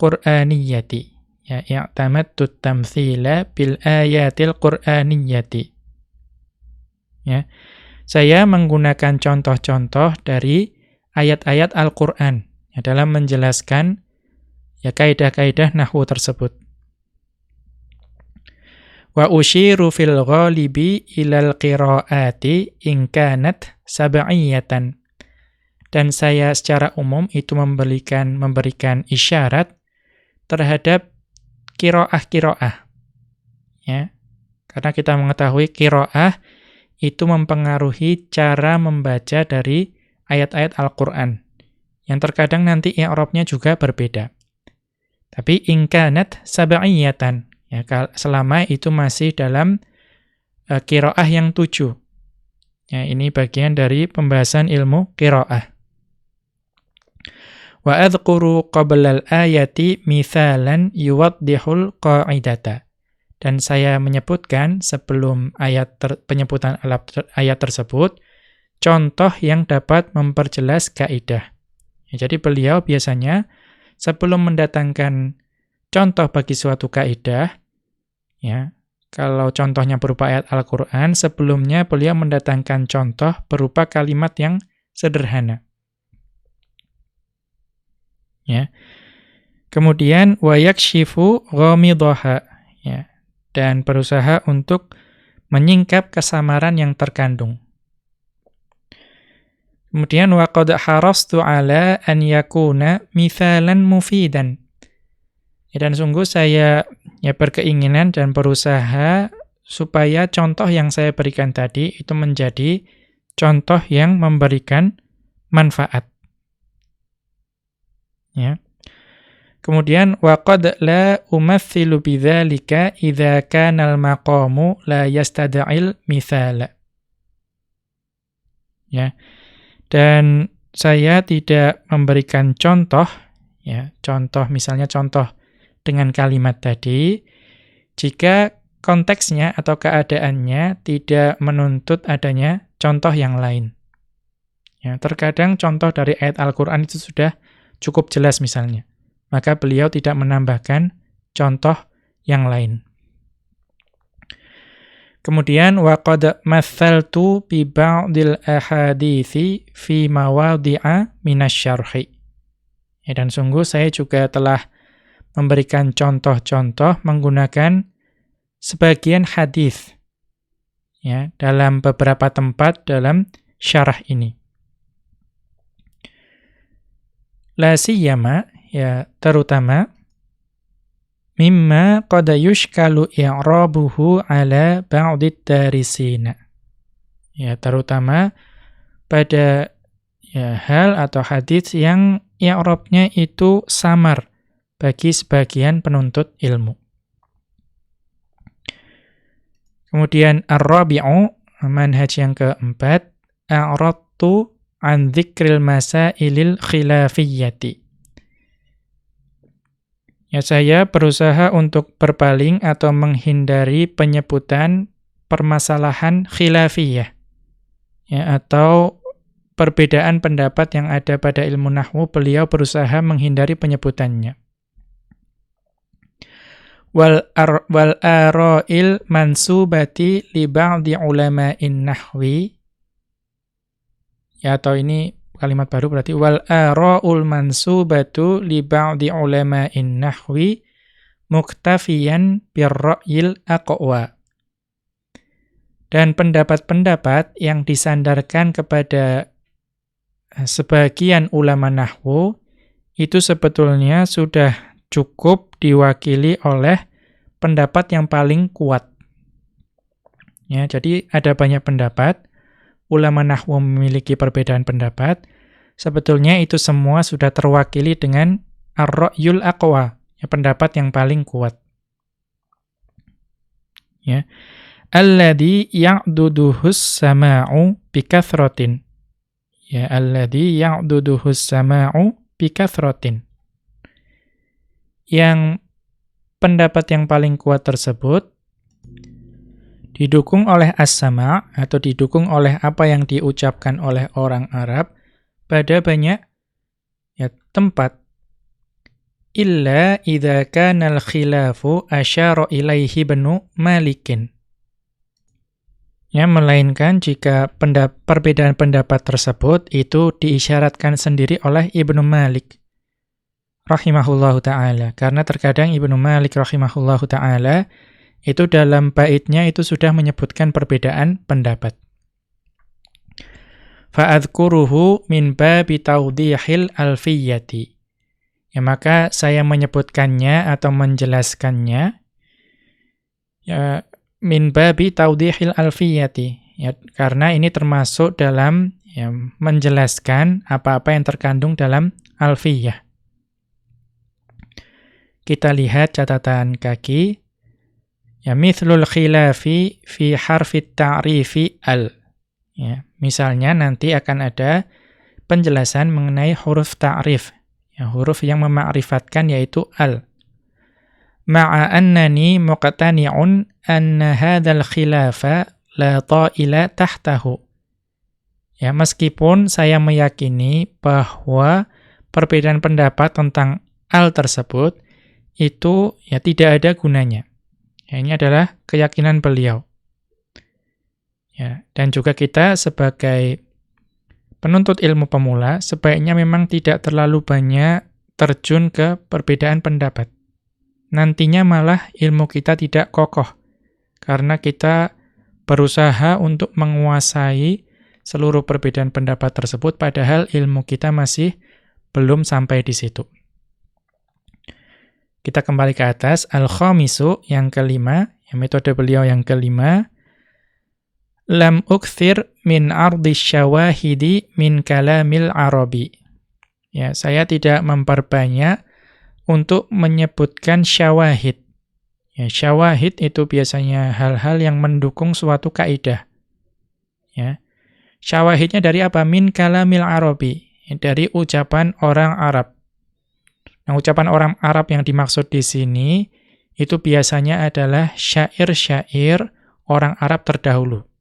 qur'aniyati. Ya i'tamadtu tamthila bil ayatil qur'aniyati. Ya saya menggunakan contoh-contoh dari ayat-ayat Al-Qur'an ya, dalam menjelaskan ya kaidah-kaidah nahwu tersebut. Wa usyiru fil ghalibi ilal qiraati in kanat sab'iyatan. Dan saya secara umum itu memberikan memberikan isyarat terhadap kiroah-kiroah. Ya. Karena kita mengetahui kiroah itu mempengaruhi cara membaca dari ayat-ayat Al-Quran. Yang terkadang nanti i'rabnya juga berbeda. Tapi ingkanat sab'iyatan. Ya, selama itu masih dalam uh, kiroah yang tujuh. Ya, ini bagian dari pembahasan ilmu kiroah. Wa adhkuru qabla al-ayati mithalan yuwaddihul qa'idata. Dan saya menyebutkan sebelum ayat ter, penyebutan ayat tersebut, contoh yang dapat memperjelas kaidah. Ya, jadi beliau biasanya sebelum mendatangkan contoh bagi suatu kaidah, ya, kalau contohnya berupa ayat Al-Quran, sebelumnya beliau mendatangkan contoh berupa kalimat yang sederhana. Ya. Kemudian wayakshifu ghamidaha ya dan berusaha untuk menyingkap kesamaran yang terkandung. Kemudian waqad harastu ala an yakuna mithalan mufidan. Ya, dan sungguh saya ya berkeinginan dan berusaha supaya contoh yang saya berikan tadi itu menjadi contoh yang memberikan manfaat. Ya. Kemudian waqad la umathilu bidzalika idza kana al-maqamu la yastad'il mithala. Ya. Dan saya tidak memberikan contoh, ya, contoh misalnya contoh dengan kalimat tadi, jika konteksnya atau keadaannya tidak menuntut adanya contoh yang lain. Ya, terkadang contoh dari ayat Al-Quran itu sudah cukup jelas misalnya. Maka beliau tidak menambahkan contoh yang lain. Kemudian waqad mathaltu bi ba'dil ahadithi fi mawadhi'a minasyarhi. Ya, dan sungguh saya juga telah memberikan contoh-contoh menggunakan sebagian hadis ya dalam beberapa tempat dalam syarah ini. La siyama ya terutama mimma qad yushkalu i'rabuhu ala ba'did darisina. Ya, terutama pada ya, hal atau hadis yang i'rabnya itu samar bagi sebagian penuntut ilmu. Kemudian ar-rabi'u manhaj yang keempat a'radtu an dzikril masailil khilafiyyati. Ya, saya berusaha untuk berpaling atau menghindari penyebutan permasalahan khilafiyah. Ya, atau perbedaan pendapat yang ada pada ilmu nahwu, beliau berusaha menghindari penyebutannya. Wal ar wal ara'il mansubati li ba'di ulama'in nahwi ya atau ini kalimat baru berarti wal ara'ul mansubatu li ba'di ulama'in nahwi muktafiyan birra'yil aqwa. Dan pendapat-pendapat yang disandarkan kepada eh, sebagian ulama nahwu itu sebetulnya sudah cukup diwakili oleh pendapat yang paling kuat. Ya, jadi ada banyak pendapat, ulama nahwu memiliki perbedaan pendapat, sebetulnya itu semua sudah terwakili dengan ar-ra'yul aqwa, ya, pendapat yang paling kuat. Ya alladhi ya'duduhus sama'u bikathratin. Ya, alladhi ya'duduhus sama'u bikathratin. Yang pendapat yang paling kuat tersebut didukung oleh as-sama' atau didukung oleh apa yang diucapkan oleh orang Arab pada banyak ya, tempat illa idza kana al-khilafu asyara ilaihi banu malikin Ya, melainkan jika pendap perbedaan pendapat tersebut itu diisyaratkan sendiri oleh Ibnu Malik rahimahullahu taala. Karena terkadang Ibnu Malik rahimahullahu taala itu dalam baitnya itu sudah menyebutkan perbedaan pendapat. Fa'adhkuruhu min babi tawdihil alfiyati. Ya, maka saya menyebutkannya atau menjelaskannya ya, min babi taudihil alfiyati ya karena ini termasuk dalam ya, menjelaskan apa-apa yang terkandung dalam alfiyah. Kita lihat catatan kaki ya mithlul khilafi fi harfi ta'rifi al. Ya, misalnya nanti akan ada penjelasan mengenai huruf ta'rif, ya, huruf yang mema'rifatkan yaitu al ma'a annani muqtani'un anna hadzal khilafa la ta'ila tahtahu. Ya, meskipun saya meyakini bahwa perbedaan pendapat tentang al tersebut itu ya tidak ada gunanya. Ya, ini adalah keyakinan beliau. Ya, dan juga kita sebagai penuntut ilmu pemula sebaiknya memang tidak terlalu banyak terjun ke perbedaan pendapat nantinya malah ilmu kita tidak kokoh. Karena kita berusaha untuk menguasai seluruh perbedaan pendapat tersebut, padahal ilmu kita masih belum sampai di situ. Kita kembali ke atas, al-khamisu yang kelima, yang metode beliau yang kelima, lam ukthir min ardi syawahidi min kalamil arabi. Ya, saya tidak memperbanyak untuk menyebutkan syawahid. Ya, syawahid itu biasanya hal-hal yang mendukung suatu kaidah. Ya. Syawahidnya dari apa? Min kalamil arabi. Ya, dari ucapan orang Arab. Nah, ucapan orang Arab yang dimaksud di sini itu biasanya adalah syair-syair orang Arab terdahulu.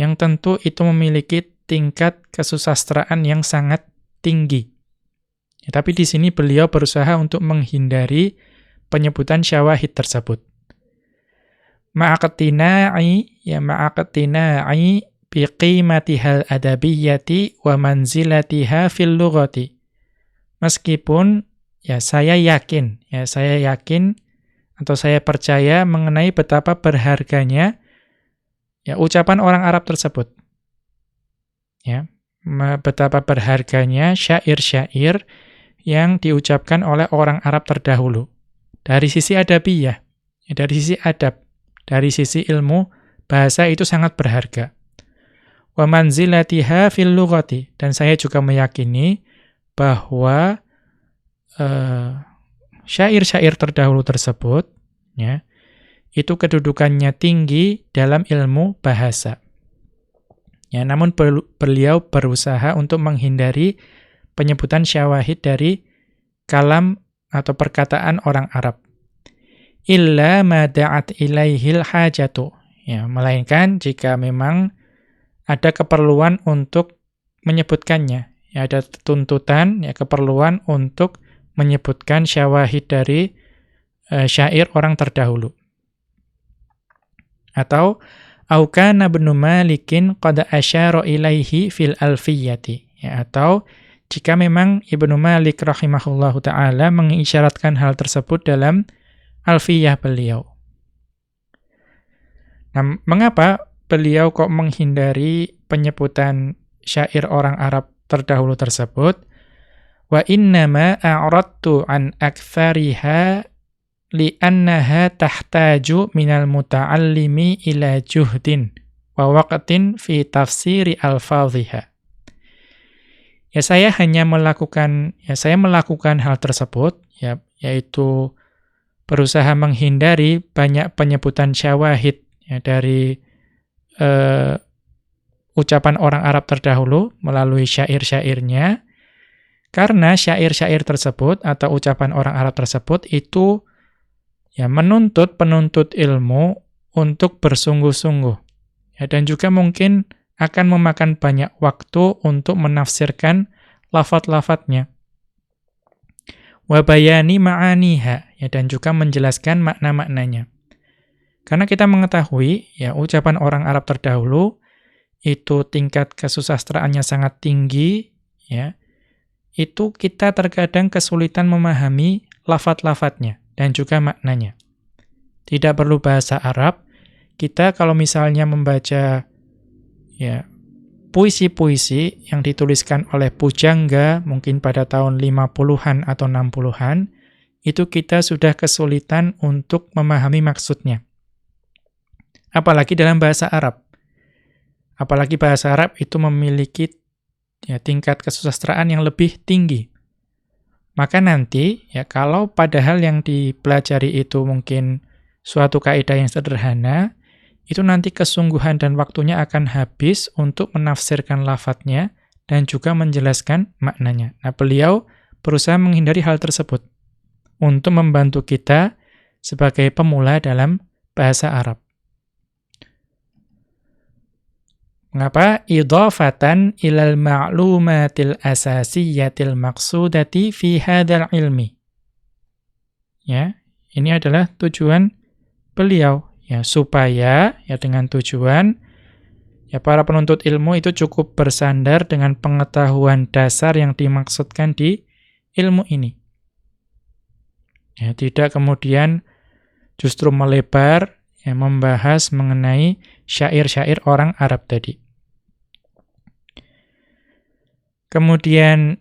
Yang tentu itu memiliki tingkat kesusastraan yang sangat tinggi. Ya, tapi di sini beliau berusaha untuk menghindari penyebutan syawahid tersebut. Ma'aqtina'i ya ma'aqtina'i biqimatihal adabiyyati wa manzilatiha fil lughati. Meskipun ya saya yakin, ya saya yakin atau saya percaya mengenai betapa berharganya ya ucapan orang Arab tersebut. Ya, betapa berharganya syair-syair yang diucapkan oleh orang Arab terdahulu. Dari sisi adabiyah, ya, dari sisi adab, dari sisi ilmu, bahasa itu sangat berharga. Wa manzilatiha fil lughati dan saya juga meyakini bahwa eh, syair-syair terdahulu tersebut ya itu kedudukannya tinggi dalam ilmu bahasa. Ya, namun beliau berusaha untuk menghindari penyebutan syawahid dari kalam atau perkataan orang Arab. Illa ma da'at ilaihil hajatu. Ya, melainkan jika memang ada keperluan untuk menyebutkannya. Ya, ada tuntutan, ya keperluan untuk menyebutkan syawahid dari uh, syair orang terdahulu. Atau aukana ibnu Malikin qad asyara ilaihi fil alfiyati. Ya, atau jika memang Ibnu Malik rahimahullahu taala mengisyaratkan hal tersebut dalam alfiyah beliau. Nah, mengapa beliau kok menghindari penyebutan syair orang Arab terdahulu tersebut? Wa innama a'radtu an aktsariha li'annaha tahtaju minal muta'allimi ila juhdin wa waqtin fi tafsiri alfadhiha. Ya saya hanya melakukan ya saya melakukan hal tersebut ya yaitu berusaha menghindari banyak penyebutan syawahid ya dari uh, ucapan orang Arab terdahulu melalui syair-syairnya karena syair-syair tersebut atau ucapan orang Arab tersebut itu ya menuntut penuntut ilmu untuk bersungguh-sungguh ya dan juga mungkin akan memakan banyak waktu untuk menafsirkan lafat-lafatnya. Wabayani ma'aniha, ya, dan juga menjelaskan makna-maknanya. Karena kita mengetahui, ya, ucapan orang Arab terdahulu, itu tingkat kesusastraannya sangat tinggi, ya, itu kita terkadang kesulitan memahami lafat-lafatnya dan juga maknanya. Tidak perlu bahasa Arab, kita kalau misalnya membaca ya puisi-puisi yang dituliskan oleh pujangga mungkin pada tahun 50-an atau 60-an itu kita sudah kesulitan untuk memahami maksudnya. Apalagi dalam bahasa Arab. Apalagi bahasa Arab itu memiliki ya, tingkat kesusastraan yang lebih tinggi. Maka nanti, ya kalau padahal yang dipelajari itu mungkin suatu kaidah yang sederhana, itu nanti kesungguhan dan waktunya akan habis untuk menafsirkan lafadznya dan juga menjelaskan maknanya. Nah, beliau berusaha menghindari hal tersebut untuk membantu kita sebagai pemula dalam bahasa Arab. Mengapa? Idhafatan ilal ma'lumatil asasiyatil maqsudati fi hadzal ilmi. Ya, ini adalah tujuan beliau ya supaya ya dengan tujuan ya para penuntut ilmu itu cukup bersandar dengan pengetahuan dasar yang dimaksudkan di ilmu ini. Ya, tidak kemudian justru melebar ya membahas mengenai syair-syair orang Arab tadi. Kemudian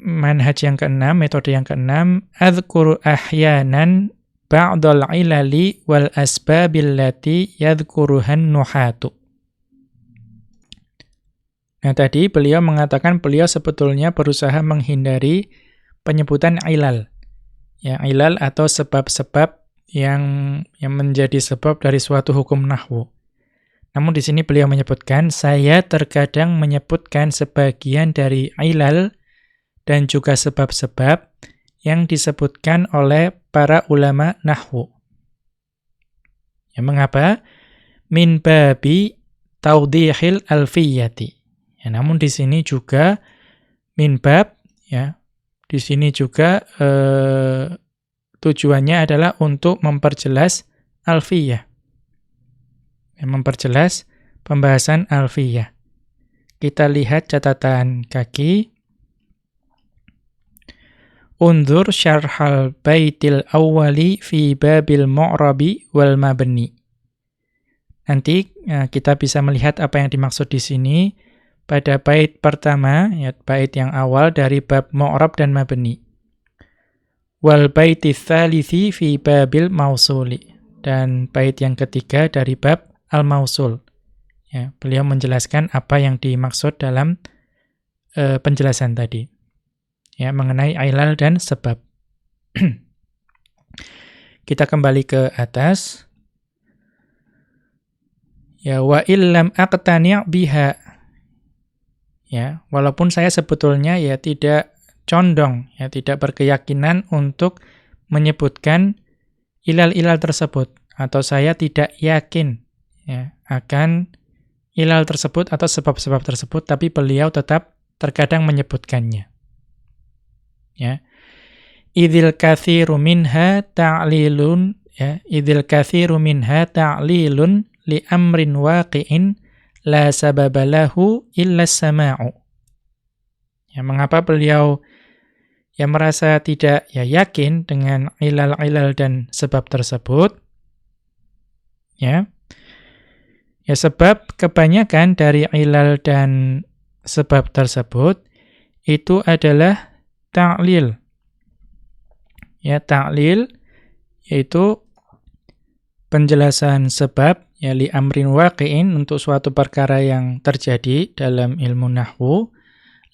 manhaj yang keenam, metode yang keenam, adzkuru ahyanan ba'dal ilali wal asbabillati yadhkuruhan nuhatu. Nah tadi beliau mengatakan beliau sebetulnya berusaha menghindari penyebutan ilal. Ya, ilal atau sebab-sebab yang yang menjadi sebab dari suatu hukum nahwu. Namun di sini beliau menyebutkan saya terkadang menyebutkan sebagian dari ilal dan juga sebab-sebab yang disebutkan oleh para ulama nahwu. Ya, mengapa? Min babi taudihil alfiyati. Ya, namun di sini juga min bab ya. Di sini juga eh, tujuannya adalah untuk memperjelas alfiyah. Ya, memperjelas pembahasan alfiyah. Kita lihat catatan kaki Undur syarhal baitil awwali fi babil mu'rabi wal mabni. Nanti ya, kita bisa melihat apa yang dimaksud di sini pada bait pertama, ya, bait yang awal dari bab mu'rab dan mabni. Wal baiti tsalithi fi babil mausuli. Dan bait yang ketiga dari bab al-mausul. Ya, beliau menjelaskan apa yang dimaksud dalam uh, penjelasan tadi ya mengenai ilal dan sebab. Kita kembali ke atas. Ya wa illam aqtani' biha. Ya, walaupun saya sebetulnya ya tidak condong, ya tidak berkeyakinan untuk menyebutkan ilal-ilal tersebut atau saya tidak yakin ya akan ilal tersebut atau sebab-sebab tersebut tapi beliau tetap terkadang menyebutkannya. Ya. Idil kathiru minha ta'lilun ya idil kathiru minha ta'lilun li amrin waqi'in la sababalahu illa sama'u. Ya mengapa beliau yang merasa tidak ya yakin dengan ilal-ilal dan sebab tersebut? Ya ya sebab kebanyakan dari ilal dan sebab tersebut itu adalah ta'lil ya ta'lil yaitu penjelasan sebab ya li amrin waqi'in untuk suatu perkara yang terjadi dalam ilmu nahwu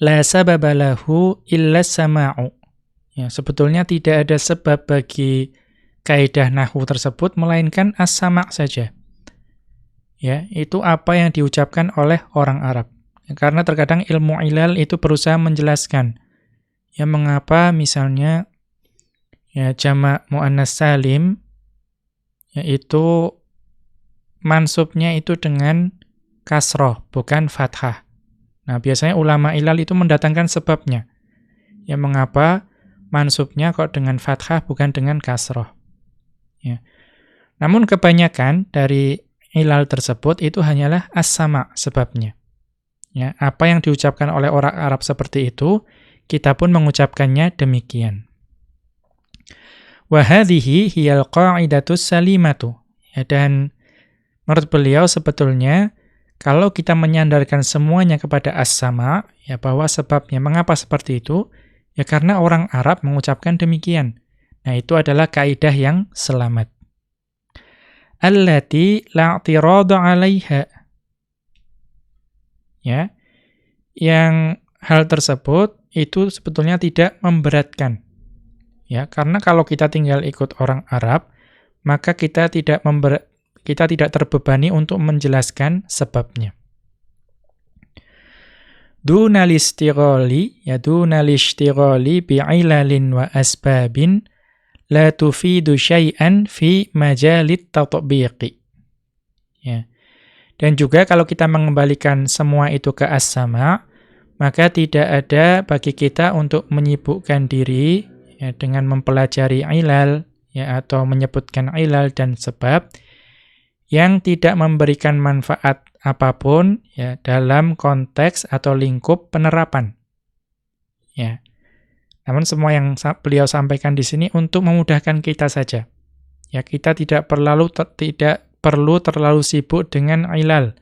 la sababalahu illa sama'u. Ya, sebetulnya tidak ada sebab bagi kaidah nahwu tersebut melainkan as-sama' saja. Ya, itu apa yang diucapkan oleh orang Arab. Ya, karena terkadang ilmu ilal itu berusaha menjelaskan ya mengapa misalnya ya jamak muannas salim yaitu mansubnya itu dengan kasroh bukan fathah. Nah, biasanya ulama ilal itu mendatangkan sebabnya. Ya, mengapa mansubnya kok dengan fathah bukan dengan kasroh. Ya. Namun kebanyakan dari ilal tersebut itu hanyalah as-sama sebabnya. Ya, apa yang diucapkan oleh orang Arab seperti itu, kita pun mengucapkannya demikian. Wahadhihi hiyal qa'idatus salimatu. Ya, dan menurut beliau sebetulnya kalau kita menyandarkan semuanya kepada as-sama, ya bahwa sebabnya mengapa seperti itu, ya karena orang Arab mengucapkan demikian. Nah, itu adalah kaidah yang selamat. Allati la'tiradu 'alaiha. Ya. Yang hal tersebut itu sebetulnya tidak memberatkan. Ya, karena kalau kita tinggal ikut orang Arab, maka kita tidak member kita tidak terbebani untuk menjelaskan sebabnya. Duna listighali, ya duna listighali bi'ilalin wa asbabin la tufidu syai'an fi majalit tatbiqi. Ya. Dan juga kalau kita mengembalikan semua itu ke as-sama, maka tidak ada bagi kita untuk menyibukkan diri ya, dengan mempelajari ilal ya atau menyebutkan ilal dan sebab yang tidak memberikan manfaat apa pun ya dalam konteks atau lingkup penerapan. Ya. Namun semua yang beliau sampaikan di sini untuk memudahkan kita saja. Ya, kita tidak perlu ter, tidak perlu terlalu sibuk dengan ilal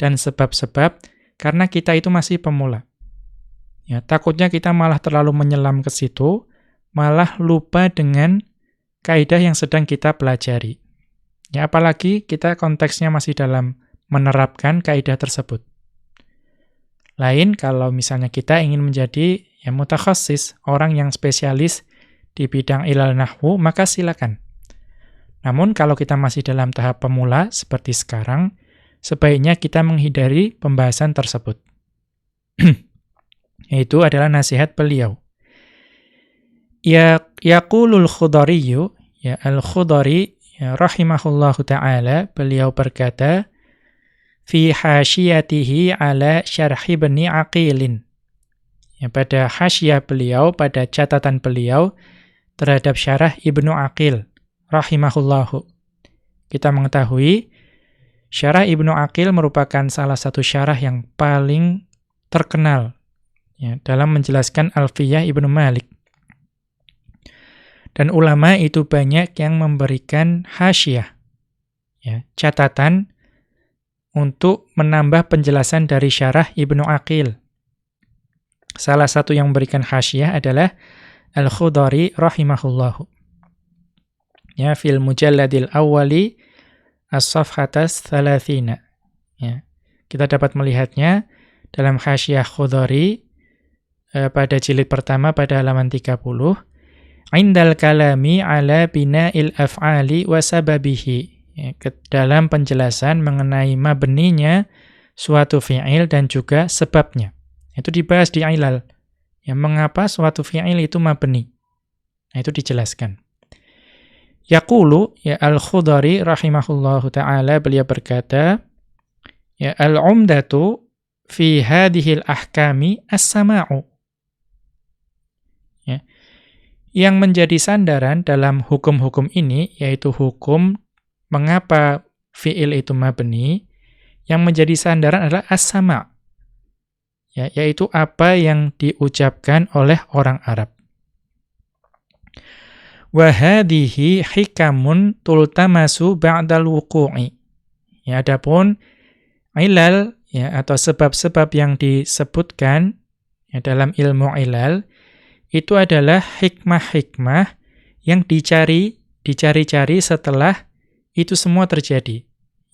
dan sebab-sebab karena kita itu masih pemula. Ya, takutnya kita malah terlalu menyelam ke situ, malah lupa dengan kaidah yang sedang kita pelajari. Ya, apalagi kita konteksnya masih dalam menerapkan kaidah tersebut. Lain kalau misalnya kita ingin menjadi yang mutakhasis, orang yang spesialis di bidang ilal nahwu, maka silakan. Namun kalau kita masih dalam tahap pemula seperti sekarang, sebaiknya kita menghindari pembahasan tersebut. Itu adalah nasihat beliau. Ya yaqulul khudariyu, ya al-khudari ya, rahimahullahu taala beliau berkata fi hasyiyatihi ala syarh ibni aqilin ya pada hasyiah beliau pada catatan beliau terhadap syarah Ibnu Aqil rahimahullahu kita mengetahui syarah Ibnu Aqil merupakan salah satu syarah yang paling terkenal ya dalam menjelaskan Alfiyah Ibnu Malik dan ulama itu banyak yang memberikan hasyiah, ya, catatan untuk menambah penjelasan dari syarah Ibnu Aqil. Salah satu yang memberikan hasyiah adalah Al-Khudari rahimahullahu. Ya, fil mujalladil awwali as-safhatas thalathina. Ya. Kita dapat melihatnya dalam hasyiah Khudari eh, pada jilid pertama pada halaman 30 indal kalami ala bina'il af'ali wa sababihi. Ya, dalam penjelasan mengenai mabninya suatu fi'il dan juga sebabnya. Itu dibahas di ilal. Ya, mengapa suatu fi'il itu mabni? Nah, itu dijelaskan. Yaqulu ya Al-Khudari rahimahullahu taala beliau berkata ya al-umdatu fi hadhil ahkami as-sama'u yang menjadi sandaran dalam hukum-hukum ini, yaitu hukum mengapa fi'il itu mabni, yang menjadi sandaran adalah as-sama' ya, yaitu apa yang diucapkan oleh orang Arab. Wa hadhihi hikamun tultamasu ba'dal wuqu'i. Ya, adapun ilal ya atau sebab-sebab yang disebutkan ya, dalam ilmu ilal itu adalah hikmah-hikmah yang dicari dicari-cari setelah itu semua terjadi.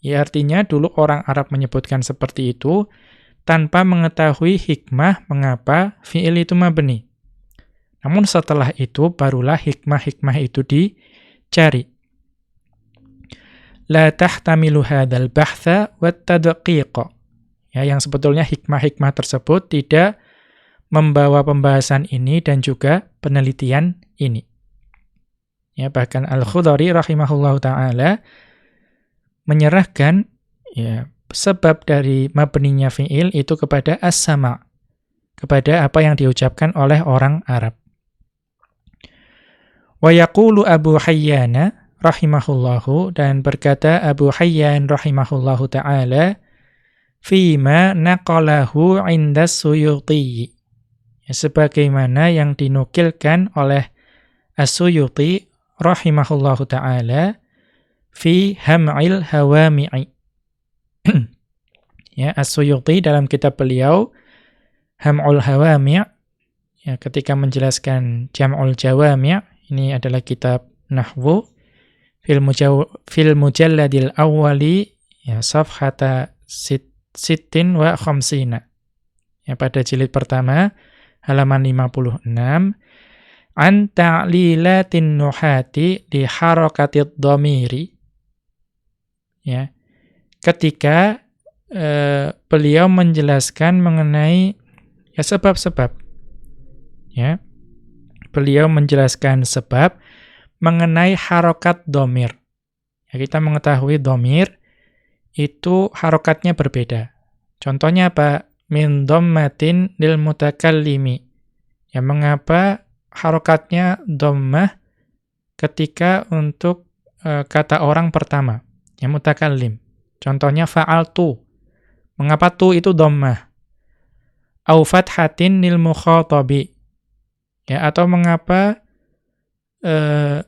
Ya artinya dulu orang Arab menyebutkan seperti itu tanpa mengetahui hikmah mengapa fi'il itu mabni. Namun setelah itu barulah hikmah-hikmah itu dicari. La tahtamilu hadzal bahtha wat tadqiq. Ya, yang sebetulnya hikmah-hikmah tersebut tidak membawa pembahasan ini dan juga penelitian ini. Ya, bahkan Al-Khudari rahimahullahu taala menyerahkan ya sebab dari mabninya fi'il itu kepada as-sama, kepada apa yang diucapkan oleh orang Arab. Wa yaqulu Abu Hayyana rahimahullahu dan berkata Abu Hayyan rahimahullahu taala fima naqalahu 'inda Suyuti. Ya, sebagaimana yang dinukilkan oleh As-Suyuti rahimahullahu taala fi Ham'il Hawami'i. ya, As-Suyuti dalam kitab beliau Ham'ul Hawami' ya ketika menjelaskan Jam'ul Jawami' Ini adalah kitab Nahwu fil, mujaw, fil mujalladil awwali ya safhata sit, sittin wa khamsina. Ya pada jilid pertama halaman 56 an ta'lilatin nuhati di harakatid dhamiri. Ya. Ketika eh, beliau menjelaskan mengenai ya sebab-sebab ya beliau menjelaskan sebab mengenai harokat domir. Ya, kita mengetahui domir itu harokatnya berbeda. Contohnya apa? Min dommatin lil mutakallimi. Ya, mengapa harokatnya dommah ketika untuk e, kata orang pertama, yang mutakallim. Contohnya fa'altu. Mengapa tu itu dommah? Au fathatin lil mukhatabi. Ya, atau mengapa eh,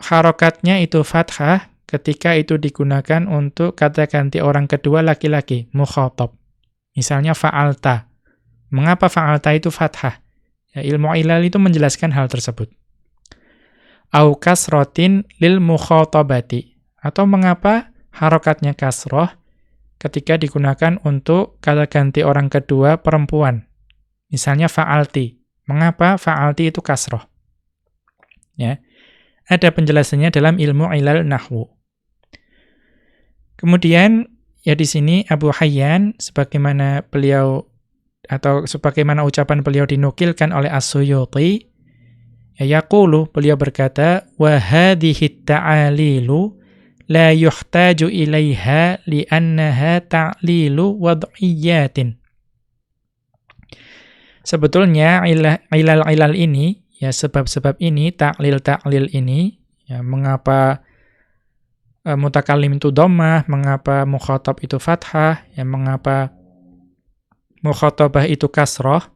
harokatnya itu fathah ketika itu digunakan untuk kata ganti orang kedua laki-laki, mukhatab. Misalnya fa'alta. Mengapa fa'alta itu fathah? Ya, ilmu ilal itu menjelaskan hal tersebut. Au kasrotin lil mukhatabati. Atau mengapa harokatnya kasroh ketika digunakan untuk kata ganti orang kedua perempuan. Misalnya fa'alti. Mengapa fa'alti itu kasroh? Ya. Ada penjelasannya dalam ilmu ilal nahwu. Kemudian ya di sini Abu Hayyan sebagaimana beliau atau sebagaimana ucapan beliau dinukilkan oleh As-Suyuti ya yaqulu beliau berkata wa hadhihi ta'alilu la yuhtaju ilaiha li'annaha ta'lilu wad'iyatin Sebetulnya ilal-ilal ini, ya sebab-sebab ini, taklil-taklil ini, ya mengapa uh, mutakalim itu dhammah, mengapa mukhatab itu fathah, ya mengapa mukhatabah itu kasroh,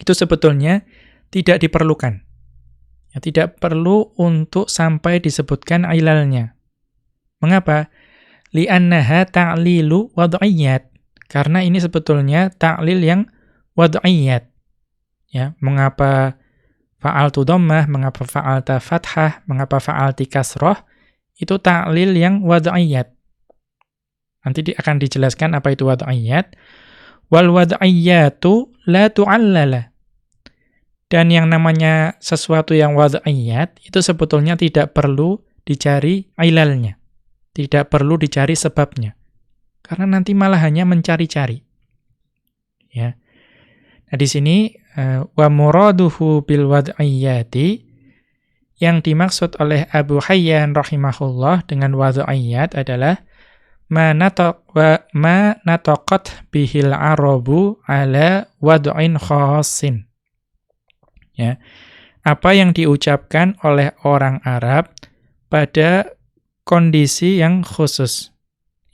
itu sebetulnya tidak diperlukan. Ya, tidak perlu untuk sampai disebutkan ilalnya. Mengapa? Li'annaha ta'lilu wad'iyyat. Karena ini sebetulnya taklil yang wad'iyat. Ya, mengapa fa'altu dhammah, mengapa fa'alta fathah, mengapa fa'alti kasroh, itu taklil yang wad'iyat. Nanti di, akan dijelaskan apa itu wad'iyat. Wal wad'iyatu la tu'allala. Dan yang namanya sesuatu yang wad'iyat, itu sebetulnya tidak perlu dicari ilalnya. Tidak perlu dicari sebabnya. Karena nanti malah hanya mencari-cari. Ya. Nah, di sini uh, wa muraduhu bil wad'iyati yang dimaksud oleh Abu Hayyan rahimahullah dengan wad'iyat adalah ma wa ma bihil arabu ala wad'in khassin. Ya. Apa yang diucapkan oleh orang Arab pada kondisi yang khusus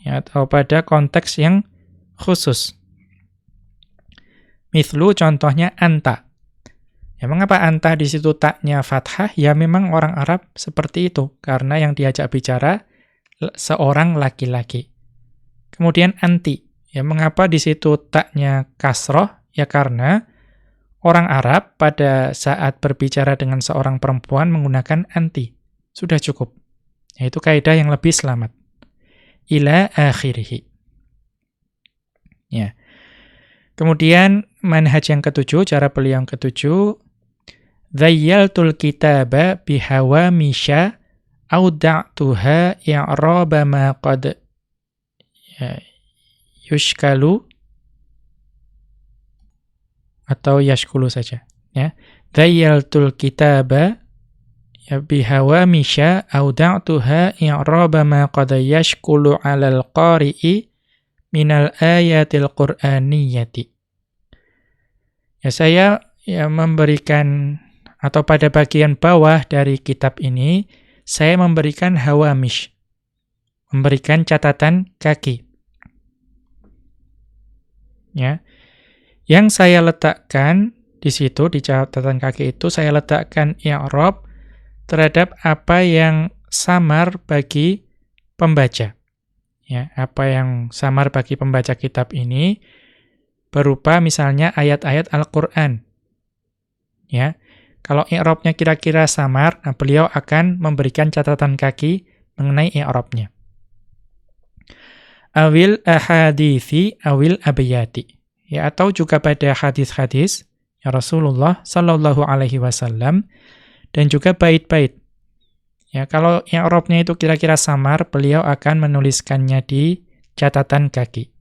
ya, atau pada konteks yang khusus. Mithlu contohnya anta. Ya mengapa anta di situ taknya fathah? Ya memang orang Arab seperti itu karena yang diajak bicara seorang laki-laki. Kemudian anti. Ya mengapa di situ taknya kasroh? Ya karena orang Arab pada saat berbicara dengan seorang perempuan menggunakan anti. Sudah cukup. Yaitu kaidah yang lebih selamat. Ila akhirihi. Ya. Kemudian manhaj yang ketujuh, cara beliau yang ketujuh, Dhayyaltul kitaba bihawa misha auda'tuha i'raba ma qad ya, yushkalu atau yashkulu saja ya dhayyaltul kitaba ya bihawa misha auda'tuha i'raba ma qad yashkulu 'alal qari'i minal ayatil qur'aniyati ya saya ya memberikan atau pada bagian bawah dari kitab ini, saya memberikan hawamish, memberikan catatan kaki. Ya. Yang saya letakkan di situ, di catatan kaki itu, saya letakkan i'rab terhadap apa yang samar bagi pembaca. Ya, apa yang samar bagi pembaca kitab ini berupa misalnya ayat-ayat Al-Qur'an. Ya. Kalau i'rabnya kira-kira samar, nah beliau akan memberikan catatan kaki mengenai i'rabnya. Awil ahadithi awil abiyati. Ya, atau juga pada hadis-hadis ya Rasulullah sallallahu alaihi wasallam dan juga bait-bait. Ya, kalau i'rabnya itu kira-kira samar, beliau akan menuliskannya di catatan kaki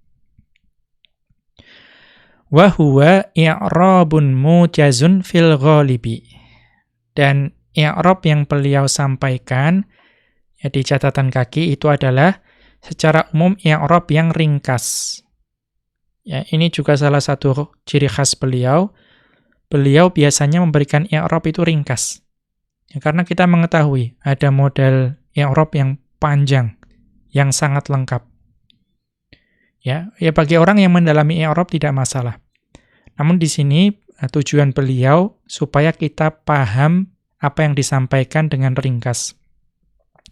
wa huwa i'rabun mujazun fil ghalibi. Dan i'rab yang beliau sampaikan ya di catatan kaki itu adalah secara umum i'rab yang ringkas. Ya, ini juga salah satu ciri khas beliau. Beliau biasanya memberikan i'rab itu ringkas. Ya, karena kita mengetahui ada model i'rab yang panjang, yang sangat lengkap. Ya, ya bagi orang yang mendalami i'rab tidak masalah. Namun di sini eh, tujuan beliau supaya kita paham apa yang disampaikan dengan ringkas.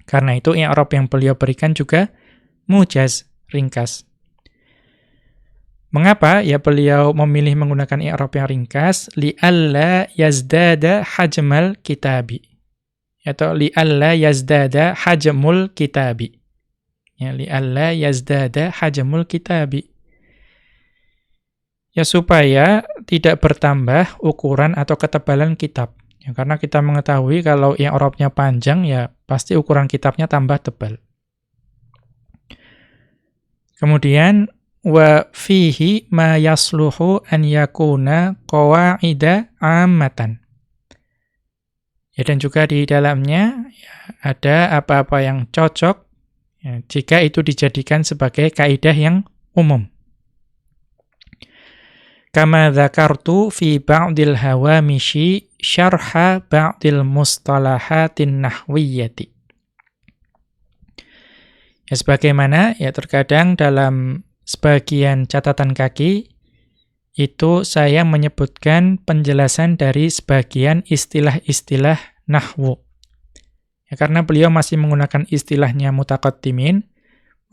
Karena itu i'rab yang beliau berikan juga mujaz, ringkas. Mengapa ya beliau memilih menggunakan i'rab yang ringkas? Li'alla yazdada hajmal kitabi. Atau li'alla yazdada hajmul kitabi. Ya, li'alla yazdada hajmul kitabi. Ya supaya tidak bertambah ukuran atau ketebalan kitab. Ya, karena kita mengetahui kalau yang Arabnya panjang ya pasti ukuran kitabnya tambah tebal. Kemudian wa fihi ma yasluhu an yakuna qawaida ammatan. Ya dan juga di dalamnya ya, ada apa-apa yang cocok Ya, jika itu dijadikan sebagai kaidah yang umum. Kama dzakartu fi ba'dil hawamishi syarha ba'dil mustalahatin nahwiyyati. Ya, sebagaimana ya terkadang dalam sebagian catatan kaki itu saya menyebutkan penjelasan dari sebagian istilah-istilah nahwu. Ya, karena beliau masih menggunakan istilahnya mutaqaddimin,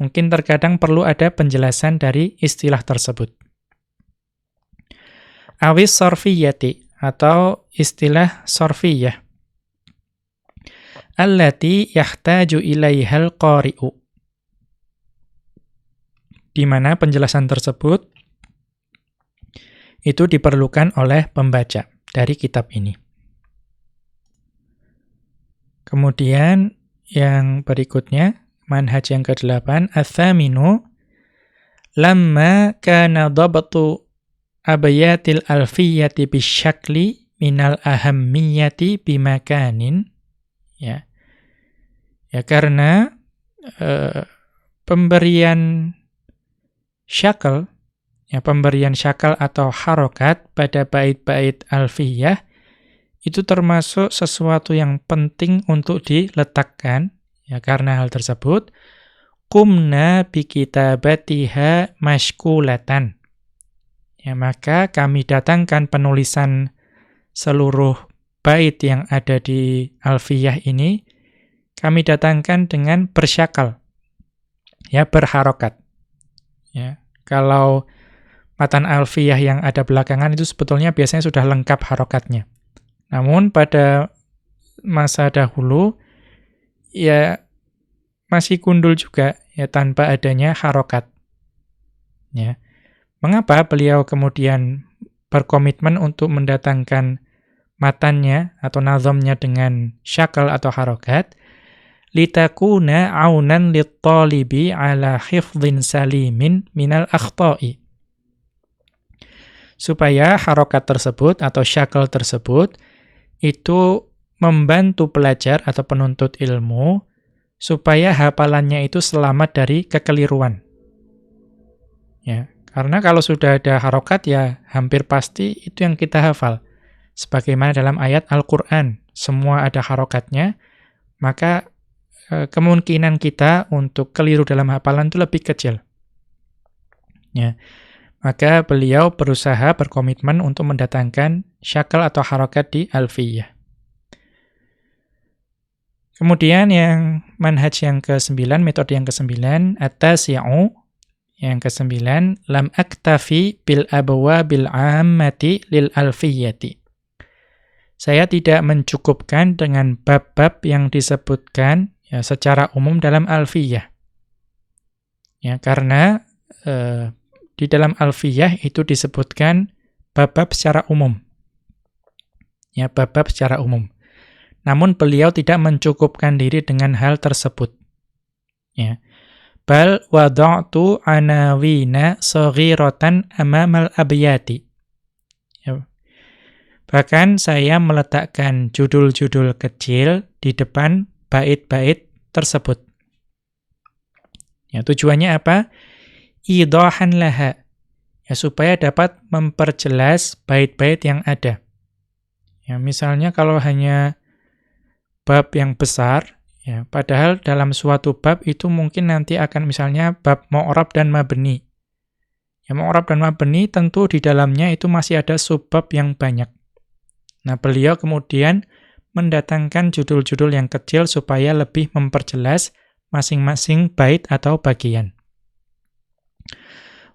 mungkin terkadang perlu ada penjelasan dari istilah tersebut. Awis sorfiyati, atau istilah sorfiyah. Allati yahtaju ilaihal qari'u. Di mana penjelasan tersebut itu diperlukan oleh pembaca dari kitab ini. Kemudian yang berikutnya, manhaj yang ke-8, Athaminu, Lamma kana dhabatu abayatil alfiyati bisyakli minal ahammiyati bimakanin. Ya, ya karena uh, pemberian syakal, ya pemberian syakal atau harokat pada bait-bait alfiyah itu termasuk sesuatu yang penting untuk diletakkan ya karena hal tersebut kumna bikitabatiha mashkulatan ya maka kami datangkan penulisan seluruh bait yang ada di Alfiyah ini kami datangkan dengan bersyakal. Ya, berharokat. Ya, kalau matan Alfiyah yang ada belakangan itu sebetulnya biasanya sudah lengkap harokatnya. Namun pada masa dahulu ya masih kundul juga ya tanpa adanya harokat. Ya. Mengapa beliau kemudian berkomitmen untuk mendatangkan matannya atau nazamnya dengan syakal atau harokat? Litakuna aunan littalibi ala hifdhin salimin minal akhta'i. Supaya harokat tersebut atau syakal tersebut itu membantu pelajar atau penuntut ilmu supaya hafalannya itu selamat dari kekeliruan. Ya, karena kalau sudah ada harokat ya hampir pasti itu yang kita hafal. Sebagaimana dalam ayat Al-Quran, semua ada harokatnya, maka kemungkinan kita untuk keliru dalam hafalan itu lebih kecil. Ya. Maka beliau berusaha berkomitmen untuk mendatangkan syakal atau harokat di alfiyah. Kemudian yang manhaj yang ke-9, metode yang ke-9, at-tasi'u yang kesembilan, lam aktafi bil abwa bil ammati lil alfiyati. Saya tidak mencukupkan dengan bab-bab yang disebutkan ya, secara umum dalam alfiyah. Ya, karena eh, di dalam alfiyah itu disebutkan bab-bab secara umum. Ya, bab-bab secara umum. Namun beliau tidak mencukupkan diri dengan hal tersebut. Ya bal wada'tu anawina saghiratan amamal abyati. Ya. Bahkan saya meletakkan judul-judul kecil di depan bait-bait tersebut. Ya, tujuannya apa? Idahan laha. Ya, supaya dapat memperjelas bait-bait yang ada. Ya, misalnya kalau hanya bab yang besar, Ya, padahal dalam suatu bab itu mungkin nanti akan misalnya bab mu'rab dan mabni. Ya, mu'rab dan mabni tentu di dalamnya itu masih ada subbab yang banyak. Nah, beliau kemudian mendatangkan judul-judul yang kecil supaya lebih memperjelas masing-masing bait atau bagian.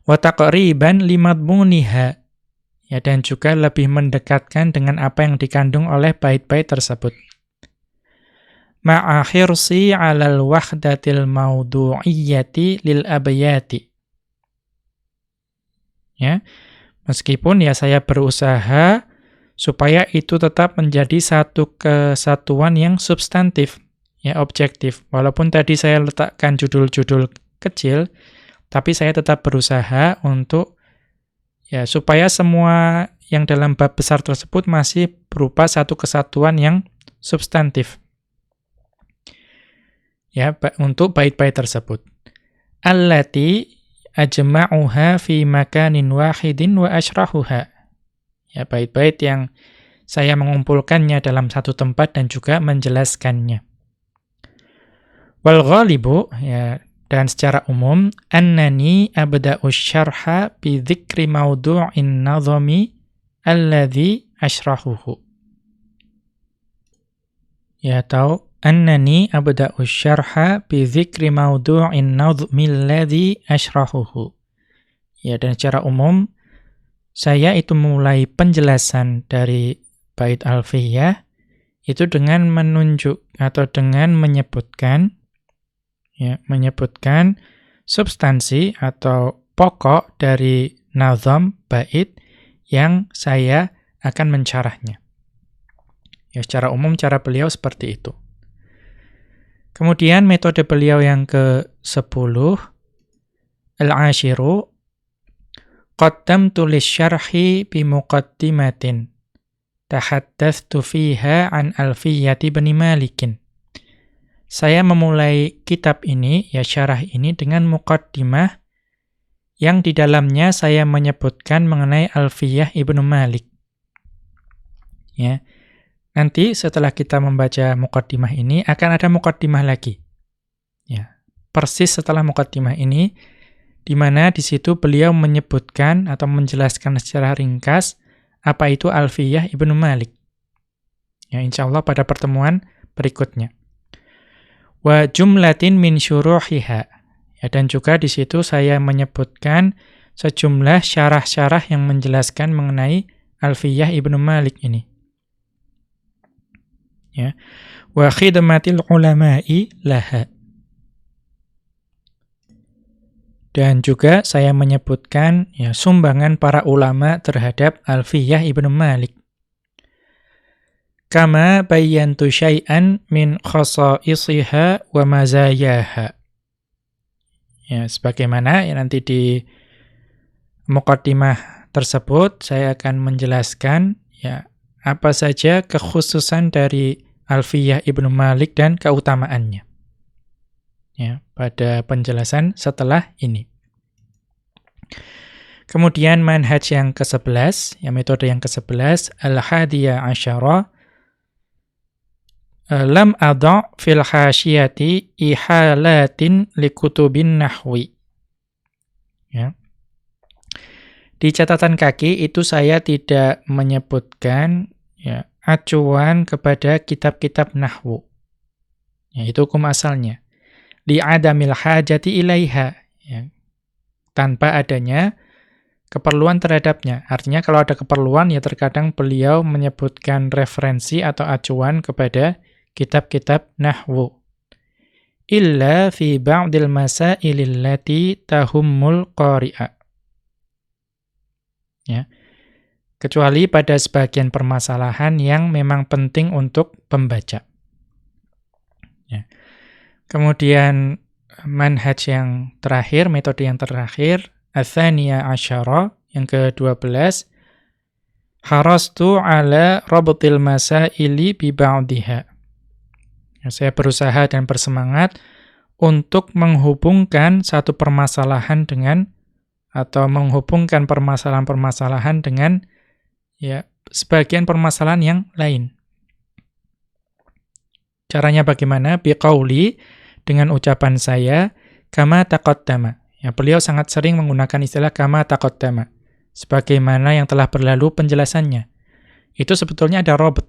Wa taqriban limadmuniha. Ya, dan juga lebih mendekatkan dengan apa yang dikandung oleh bait-bait tersebut ma'a hirsi 'alal wahdatil maudu'iyyati lil abayati. Ya. Meskipun ya saya berusaha supaya itu tetap menjadi satu kesatuan yang substantif, ya objektif. Walaupun tadi saya letakkan judul-judul kecil, tapi saya tetap berusaha untuk ya supaya semua yang dalam bab besar tersebut masih berupa satu kesatuan yang substantif ya untuk bait-bait tersebut. Allati ajma'uha fi makanin wahidin wa ashrahuha. Ya bait-bait yang saya mengumpulkannya dalam satu tempat dan juga menjelaskannya. Wal ghalibu ya dan secara umum annani abda'u syarha bi dzikri mawdu'in nadhami alladhi ashrahuhu. Ya tahu annani abda'u syarha bi dzikri mawdu'in nadhmi alladhi ashrahuhu. Ya, dan secara umum saya itu memulai penjelasan dari bait alfiyah itu dengan menunjuk atau dengan menyebutkan ya, menyebutkan substansi atau pokok dari nazam bait yang saya akan mencarahnya. Ya, secara umum cara beliau seperti itu. Kemudian metode beliau yang ke-10 Al-Ashiru Qaddamtu lisyarhi bi muqaddimatin tahaddathtu fiha an Alfiyati bani Malikin Saya memulai kitab ini, ya syarah ini dengan muqaddimah yang di dalamnya saya menyebutkan mengenai Alfiyah Ibnu Malik. Ya. Nanti setelah kita membaca mukaddimah ini akan ada mukaddimah lagi. Ya, persis setelah mukaddimah ini di mana di situ beliau menyebutkan atau menjelaskan secara ringkas apa itu Alfiyah Ibnu Malik. Ya, insyaallah pada pertemuan berikutnya. Wa jumlatin min syuruhiha. Ya, dan juga di situ saya menyebutkan sejumlah syarah-syarah yang menjelaskan mengenai Alfiyah Ibnu Malik ini. Ya. Wa khidmatil ulama'i laha. Dan juga saya menyebutkan ya sumbangan para ulama terhadap Alfiyah Ibnu Malik. Kama bayyantu syai'an min khasaisiha wa mazayaha. Ya, sebagaimana ya nanti di mukaddimah tersebut saya akan menjelaskan ya apa saja kekhususan dari Alfiyah Ibnu Malik dan keutamaannya ya, pada penjelasan setelah ini. Kemudian manhaj yang ke-11, ya metode yang ke-11, al-hadiyah asyara, eh, lam adha' fil hasyiyati ihalatin likutubin nahwi. Ya. Di catatan kaki itu saya tidak menyebutkan ya, acuan kepada kitab-kitab nahwu. Ya, itu hukum asalnya li'adamil hajati ilaiha ya. tanpa adanya keperluan terhadapnya. Artinya kalau ada keperluan ya terkadang beliau menyebutkan referensi atau acuan kepada kitab-kitab nahwu. Illa fi ba'dil masailil lati tahummul qari'a. Ya. Kecuali pada sebagian permasalahan yang memang penting untuk pembaca. Ya. Kemudian manhaj yang terakhir, metode yang terakhir, athaniya asyara, yang ke-12, harastu ala rabtil masaili bi ba'diha. Ya, saya berusaha dan bersemangat untuk menghubungkan satu permasalahan dengan atau menghubungkan permasalahan-permasalahan dengan ya sebagian permasalahan yang lain. Caranya bagaimana? Biqauli dengan ucapan saya kama taqaddama. Ya, beliau sangat sering menggunakan istilah kama taqaddama sebagaimana yang telah berlalu penjelasannya. Itu sebetulnya ada robot.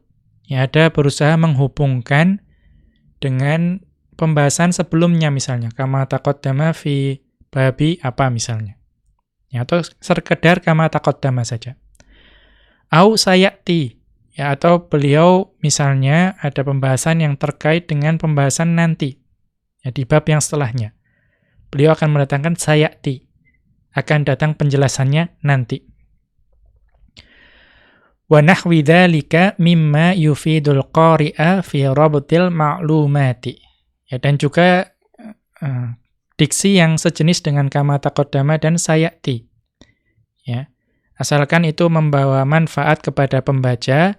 Ya, ada berusaha menghubungkan dengan pembahasan sebelumnya misalnya kama taqaddama fi babi apa misalnya. Ya, atau sekedar kama taqaddama saja. Au sayati ya atau beliau misalnya ada pembahasan yang terkait dengan pembahasan nanti Ya, di bab yang setelahnya. Beliau akan mendatangkan sayati. Akan datang penjelasannya nanti. Wa nahwi dzalika mimma yufidul qari'a fi rabtil ma'lumati. Ya, dan juga uh, diksi yang sejenis dengan kama taqaddama dan sayati. Ya. Asalkan itu membawa manfaat kepada pembaca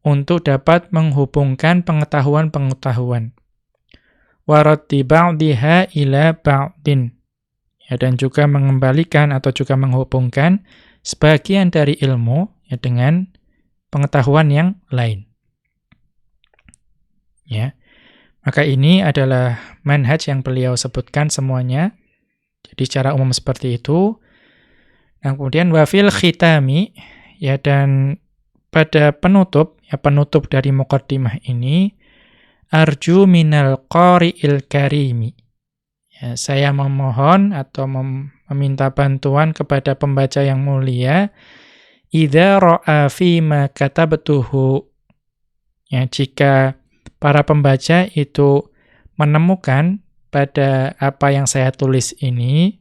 untuk dapat menghubungkan pengetahuan-pengetahuan waraddi ba'diha ila ba'din. Ya, dan juga mengembalikan atau juga menghubungkan sebagian dari ilmu ya, dengan pengetahuan yang lain. Ya. Maka ini adalah manhaj yang beliau sebutkan semuanya. Jadi secara umum seperti itu. Dan kemudian wafil khitami ya dan pada penutup ya penutup dari mukaddimah ini arju minal qari'il karimi. Ya, saya memohon atau mem meminta bantuan kepada pembaca yang mulia idza ra'a fi ma katabtuhu. Ya, jika para pembaca itu menemukan pada apa yang saya tulis ini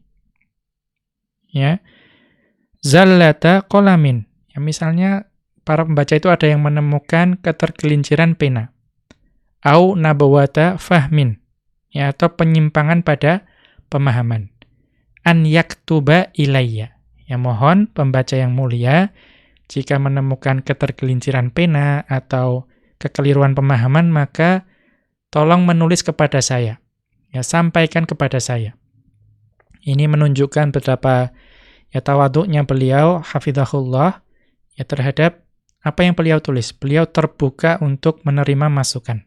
ya zallata qalamin. Ya, misalnya para pembaca itu ada yang menemukan ketergelinciran pena. Au nabawata fahmin ya atau penyimpangan pada pemahaman. An yaktuba ilayya. Ya mohon pembaca yang mulia jika menemukan ketergelinciran pena atau kekeliruan pemahaman maka tolong menulis kepada saya. Ya sampaikan kepada saya. Ini menunjukkan betapa ya tawaduknya beliau hafizahullah ya terhadap apa yang beliau tulis beliau terbuka untuk menerima masukan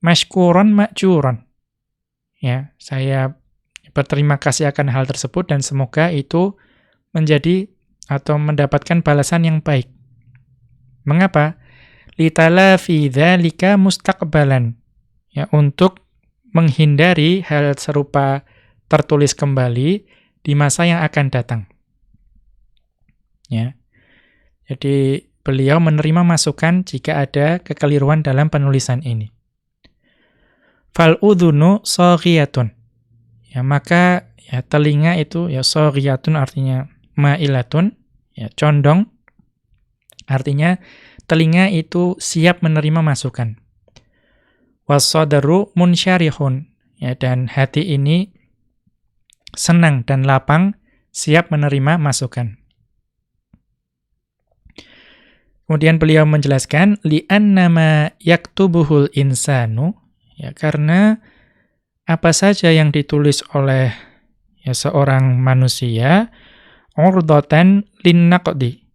mashkuran ma'juran. Ya, saya berterima kasih akan hal tersebut dan semoga itu menjadi atau mendapatkan balasan yang baik. Mengapa? litalafi dzalika mustaqbalan. Ya, untuk menghindari hal serupa tertulis kembali di masa yang akan datang. Ya. Jadi beliau menerima masukan jika ada kekeliruan dalam penulisan ini. Fal udhunu saghiyatun. Ya, maka ya telinga itu ya saghiyatun artinya ma'ilatun, ya condong. Artinya telinga itu siap menerima masukan. Wasadaru munsyarihun. Ya, dan hati ini senang dan lapang, siap menerima masukan. Kemudian beliau menjelaskan li'annama yaktubuhul insanu ya karena apa saja yang ditulis oleh ya seorang manusia urdatan linnaqdi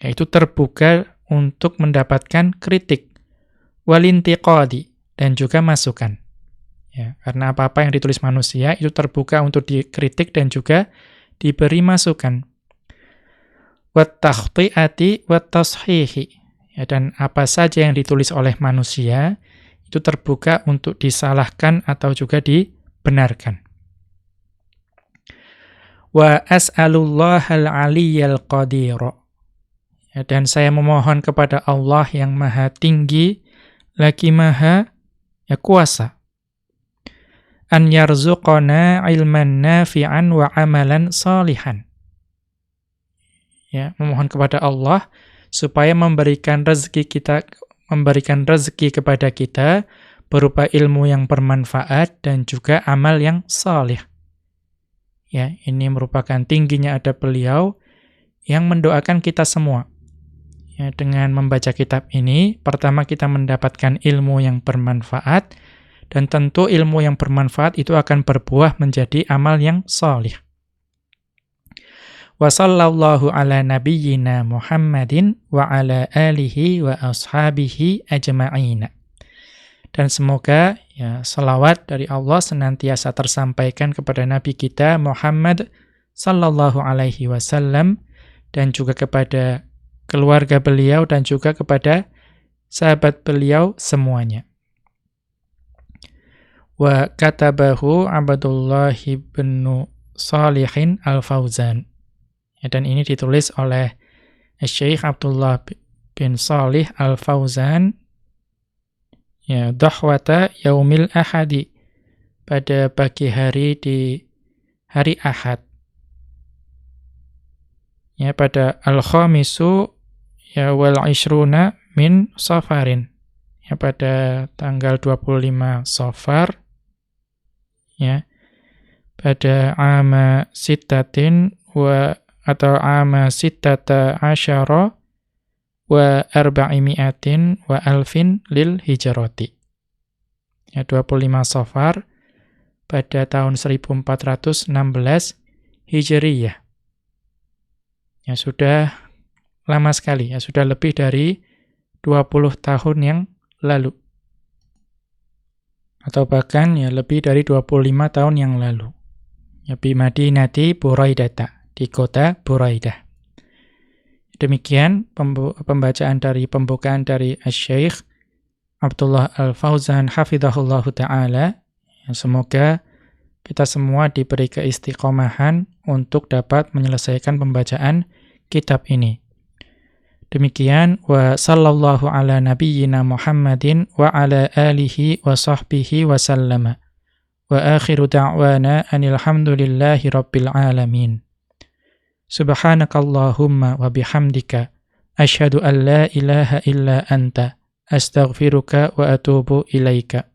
yaitu terbuka untuk mendapatkan kritik walintiqadi dan juga masukan. Ya, karena apa-apa yang ditulis manusia itu terbuka untuk dikritik dan juga diberi masukan. Wattakhti'ati wattashihi. Ya, dan apa saja yang ditulis oleh manusia itu terbuka untuk disalahkan atau juga dibenarkan. Wa as'alullahal aliyyal qadira. Ya, dan saya memohon kepada Allah yang maha tinggi, lagi maha ya kuasa an yarzuqana ilman nafi'an wa amalan salihan. Ya, memohon kepada Allah supaya memberikan rezeki kita memberikan rezeki kepada kita berupa ilmu yang bermanfaat dan juga amal yang salih. Ya, ini merupakan tingginya ada beliau yang mendoakan kita semua. Ya, dengan membaca kitab ini, pertama kita mendapatkan ilmu yang bermanfaat, dan tentu ilmu yang bermanfaat itu akan berbuah menjadi amal yang salih. Wa sallallahu ala nabiyyina Muhammadin wa ala alihi wa ashabihi ajma'ina. Dan semoga ya salawat dari Allah senantiasa tersampaikan kepada nabi kita Muhammad sallallahu alaihi wasallam dan juga kepada keluarga beliau dan juga kepada sahabat beliau semuanya wa katabahu Abdullah bin Salihin Al-Fauzan. Ya, dan ini ditulis oleh Syekh Abdullah bin Salih Al-Fauzan ya dahwata yaumil ahadi pada pagi hari di hari Ahad. Ya pada al-khamisu ya wal ishruna min safarin. Ya pada tanggal 25 Safar ya pada ama sitatin wa atau ama sitata asyara wa arba'imiatin wa alfin lil hijrati. Ya 25 Safar pada tahun 1416 Hijriyah. Ya sudah lama sekali, ya sudah lebih dari 20 tahun yang lalu atau bahkan ya lebih dari 25 tahun yang lalu. Ya bi Madinati Buraidata, di kota Buraidah. Demikian pembacaan dari pembukaan dari Asy-Syaikh Abdullah Al-Fauzan hafizahullah taala. Ya, semoga kita semua diberi keistiqomahan untuk dapat menyelesaikan pembacaan kitab ini. Demikian wa sallallahu ala nabiyyina Muhammadin wa ala alihi wa sahbihi wa sallama. Wa akhiru da'wana anil hamdulillahi rabbil alamin. Subhanakallahumma wa bihamdika asyhadu an la ilaha illa anta astaghfiruka wa atubu ilaika.